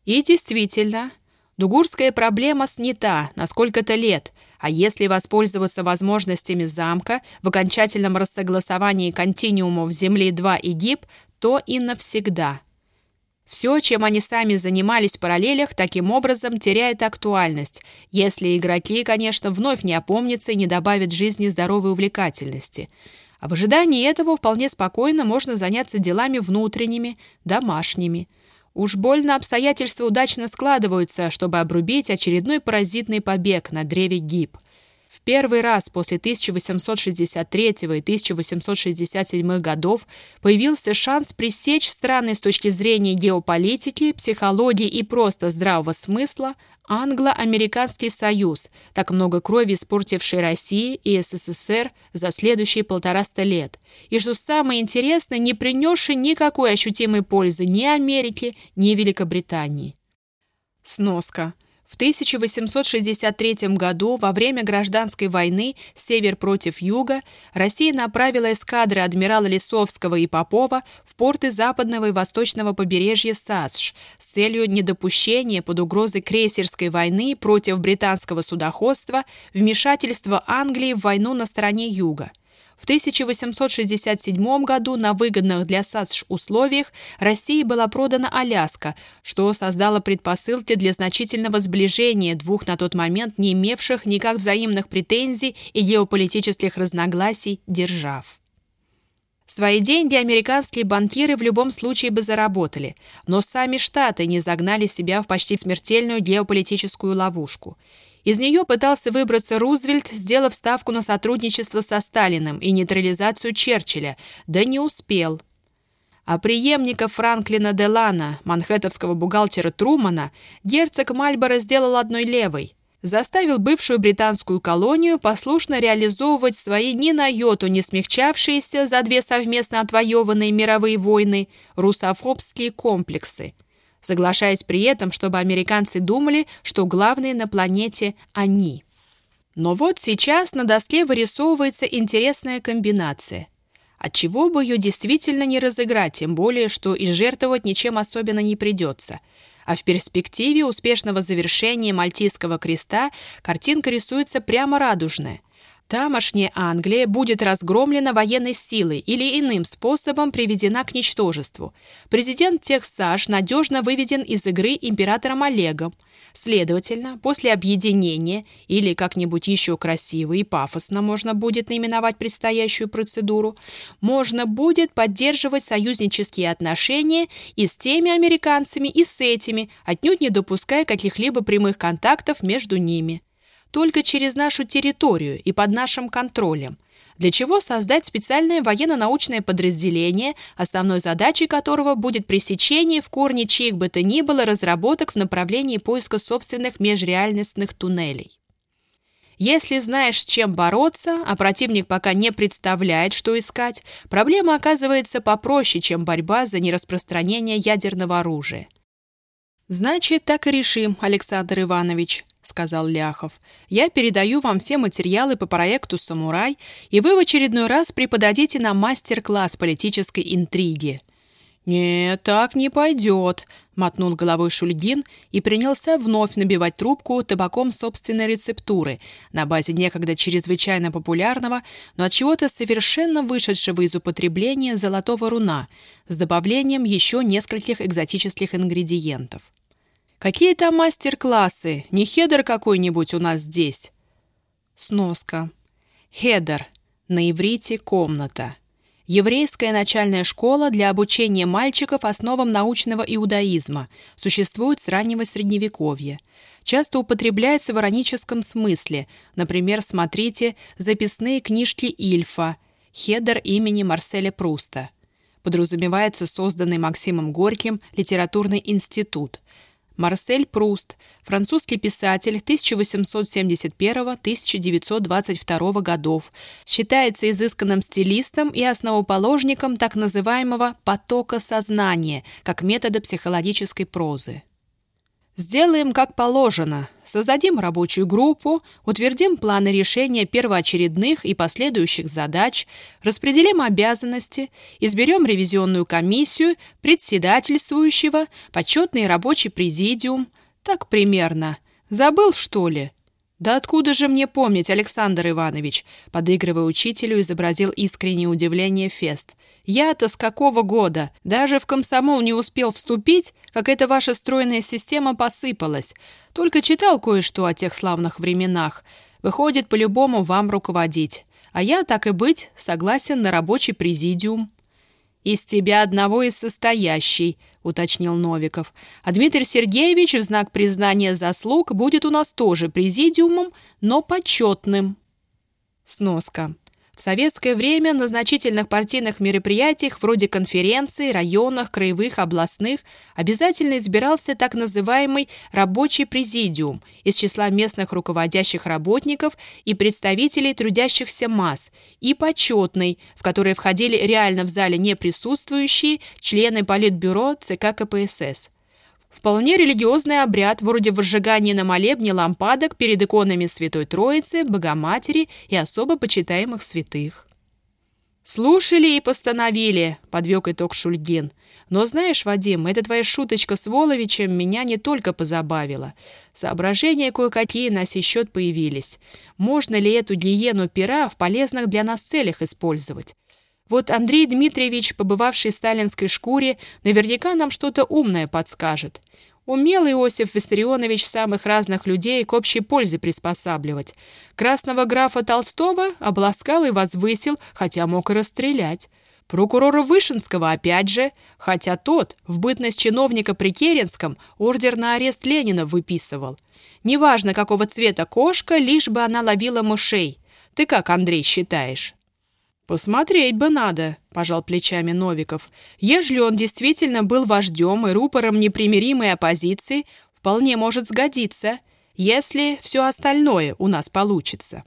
И действительно, дугурская проблема снята на сколько-то лет, а если воспользоваться возможностями замка в окончательном рассогласовании континуумов Земли-2 и ГИБ, то и навсегда. Все, чем они сами занимались в параллелях, таким образом теряет актуальность, если игроки, конечно, вновь не опомнятся и не добавят жизни здоровой увлекательности. А в ожидании этого вполне спокойно можно заняться делами внутренними, домашними – Уж больно обстоятельства удачно складываются, чтобы обрубить очередной паразитный побег на древе гиб. В первый раз после 1863 и 1867 годов появился шанс пресечь страны с точки зрения геополитики, психологии и просто здравого смысла Англо-Американский союз, так много крови испортивший России и СССР за следующие полтораста лет, и, что самое интересное, не принесший никакой ощутимой пользы ни Америке, ни Великобритании. Сноска – в 1863 году, во время гражданской войны «Север против Юга», Россия направила эскадры адмирала Лисовского и Попова в порты западного и восточного побережья САСШ с целью недопущения под угрозой крейсерской войны против британского судоходства вмешательства Англии в войну на стороне Юга. В 1867 году на выгодных для САСШ условиях России была продана Аляска, что создало предпосылки для значительного сближения двух на тот момент не имевших никак взаимных претензий и геополитических разногласий держав. Свои деньги американские банкиры в любом случае бы заработали, но сами Штаты не загнали себя в почти смертельную геополитическую ловушку – из нее пытался выбраться Рузвельт, сделав ставку на сотрудничество со Сталиным и нейтрализацию Черчилля, да не успел. А преемника Франклина Делана, манхэттовского бухгалтера Трумана, герцог Мальборо сделал одной левой. Заставил бывшую британскую колонию послушно реализовывать свои ни на йоту не смягчавшиеся за две совместно отвоеванные мировые войны русофобские комплексы – соглашаясь при этом, чтобы американцы думали, что главные на планете они. Но вот сейчас на доске вырисовывается интересная комбинация. Отчего бы ее действительно не разыграть, тем более, что и жертвовать ничем особенно не придется. А в перспективе успешного завершения Мальтийского креста картинка рисуется прямо радужная – Тамошняя Англия будет разгромлена военной силой или иным способом приведена к ничтожеству. Президент Техсаш надежно выведен из игры императором Олегом. Следовательно, после объединения, или как-нибудь еще красиво и пафосно можно будет наименовать предстоящую процедуру, можно будет поддерживать союзнические отношения и с теми американцами, и с этими, отнюдь не допуская каких-либо прямых контактов между ними только через нашу территорию и под нашим контролем, для чего создать специальное военно-научное подразделение, основной задачей которого будет пресечение в корне чьих бы то ни было разработок в направлении поиска собственных межреальностных туннелей. Если знаешь, с чем бороться, а противник пока не представляет, что искать, проблема оказывается попроще, чем борьба за нераспространение ядерного оружия. «Значит, так и решим, Александр Иванович», — сказал Ляхов. «Я передаю вам все материалы по проекту «Самурай», и вы в очередной раз преподадите нам мастер-класс политической интриги». «Нет, так не пойдет», — мотнул головой Шульгин и принялся вновь набивать трубку табаком собственной рецептуры на базе некогда чрезвычайно популярного, но от чего-то совершенно вышедшего из употребления золотого руна с добавлением еще нескольких экзотических ингредиентов. «Какие там мастер-классы? Не хедер какой-нибудь у нас здесь?» Сноска. Хедер. На иврите «комната» еврейская начальная школа для обучения мальчиков основам научного иудаизма, существует с раннего Средневековья. Часто употребляется в ироническом смысле, например, смотрите «Записные книжки Ильфа», «Хедер» имени Марселя Пруста. Подразумевается созданный Максимом Горьким литературный институт – Марсель Пруст, французский писатель 1871-1922 годов, считается изысканным стилистом и основоположником так называемого «потока сознания» как метода психологической прозы. Сделаем как положено. Создадим рабочую группу, утвердим планы решения первоочередных и последующих задач, распределим обязанности, изберем ревизионную комиссию, председательствующего, почетный рабочий президиум. Так примерно. Забыл, что ли? «Да откуда же мне помнить, Александр Иванович?» Подыгрывая учителю, изобразил искреннее удивление Фест. «Я-то с какого года? Даже в комсомол не успел вступить, как эта ваша стройная система посыпалась. Только читал кое-что о тех славных временах. Выходит, по-любому вам руководить. А я, так и быть, согласен на рабочий президиум». «Из тебя одного и состоящий», — уточнил Новиков. «А Дмитрий Сергеевич в знак признания заслуг будет у нас тоже президиумом, но почетным». Сноска. В советское время на значительных партийных мероприятиях вроде конференций, районах, краевых, областных обязательно избирался так называемый «рабочий президиум» из числа местных руководящих работников и представителей трудящихся масс, и почетный, в который входили реально в зале не присутствующие члены Политбюро ЦК КПСС. Вполне религиозный обряд, вроде возжигания на молебне лампадок перед иконами Святой Троицы, Богоматери и особо почитаемых святых. «Слушали и постановили», — подвёг итог Шульгин. «Но знаешь, Вадим, эта твоя шуточка с Воловичем меня не только позабавила. Соображения кое-какие на сей счет появились. Можно ли эту гиену пера в полезных для нас целях использовать? Вот Андрей Дмитриевич, побывавший в сталинской шкуре, наверняка нам что-то умное подскажет. Умел Иосиф Виссарионович самых разных людей к общей пользе приспосабливать. Красного графа Толстого обласкал и возвысил, хотя мог и расстрелять. Прокурора Вышинского опять же, хотя тот, в бытность чиновника при Керенском, ордер на арест Ленина выписывал. Неважно, какого цвета кошка, лишь бы она ловила мышей. Ты как, Андрей, считаешь? «Посмотреть бы надо», — пожал плечами Новиков. «Ежели он действительно был вождем и рупором непримиримой оппозиции, вполне может сгодиться, если все остальное у нас получится».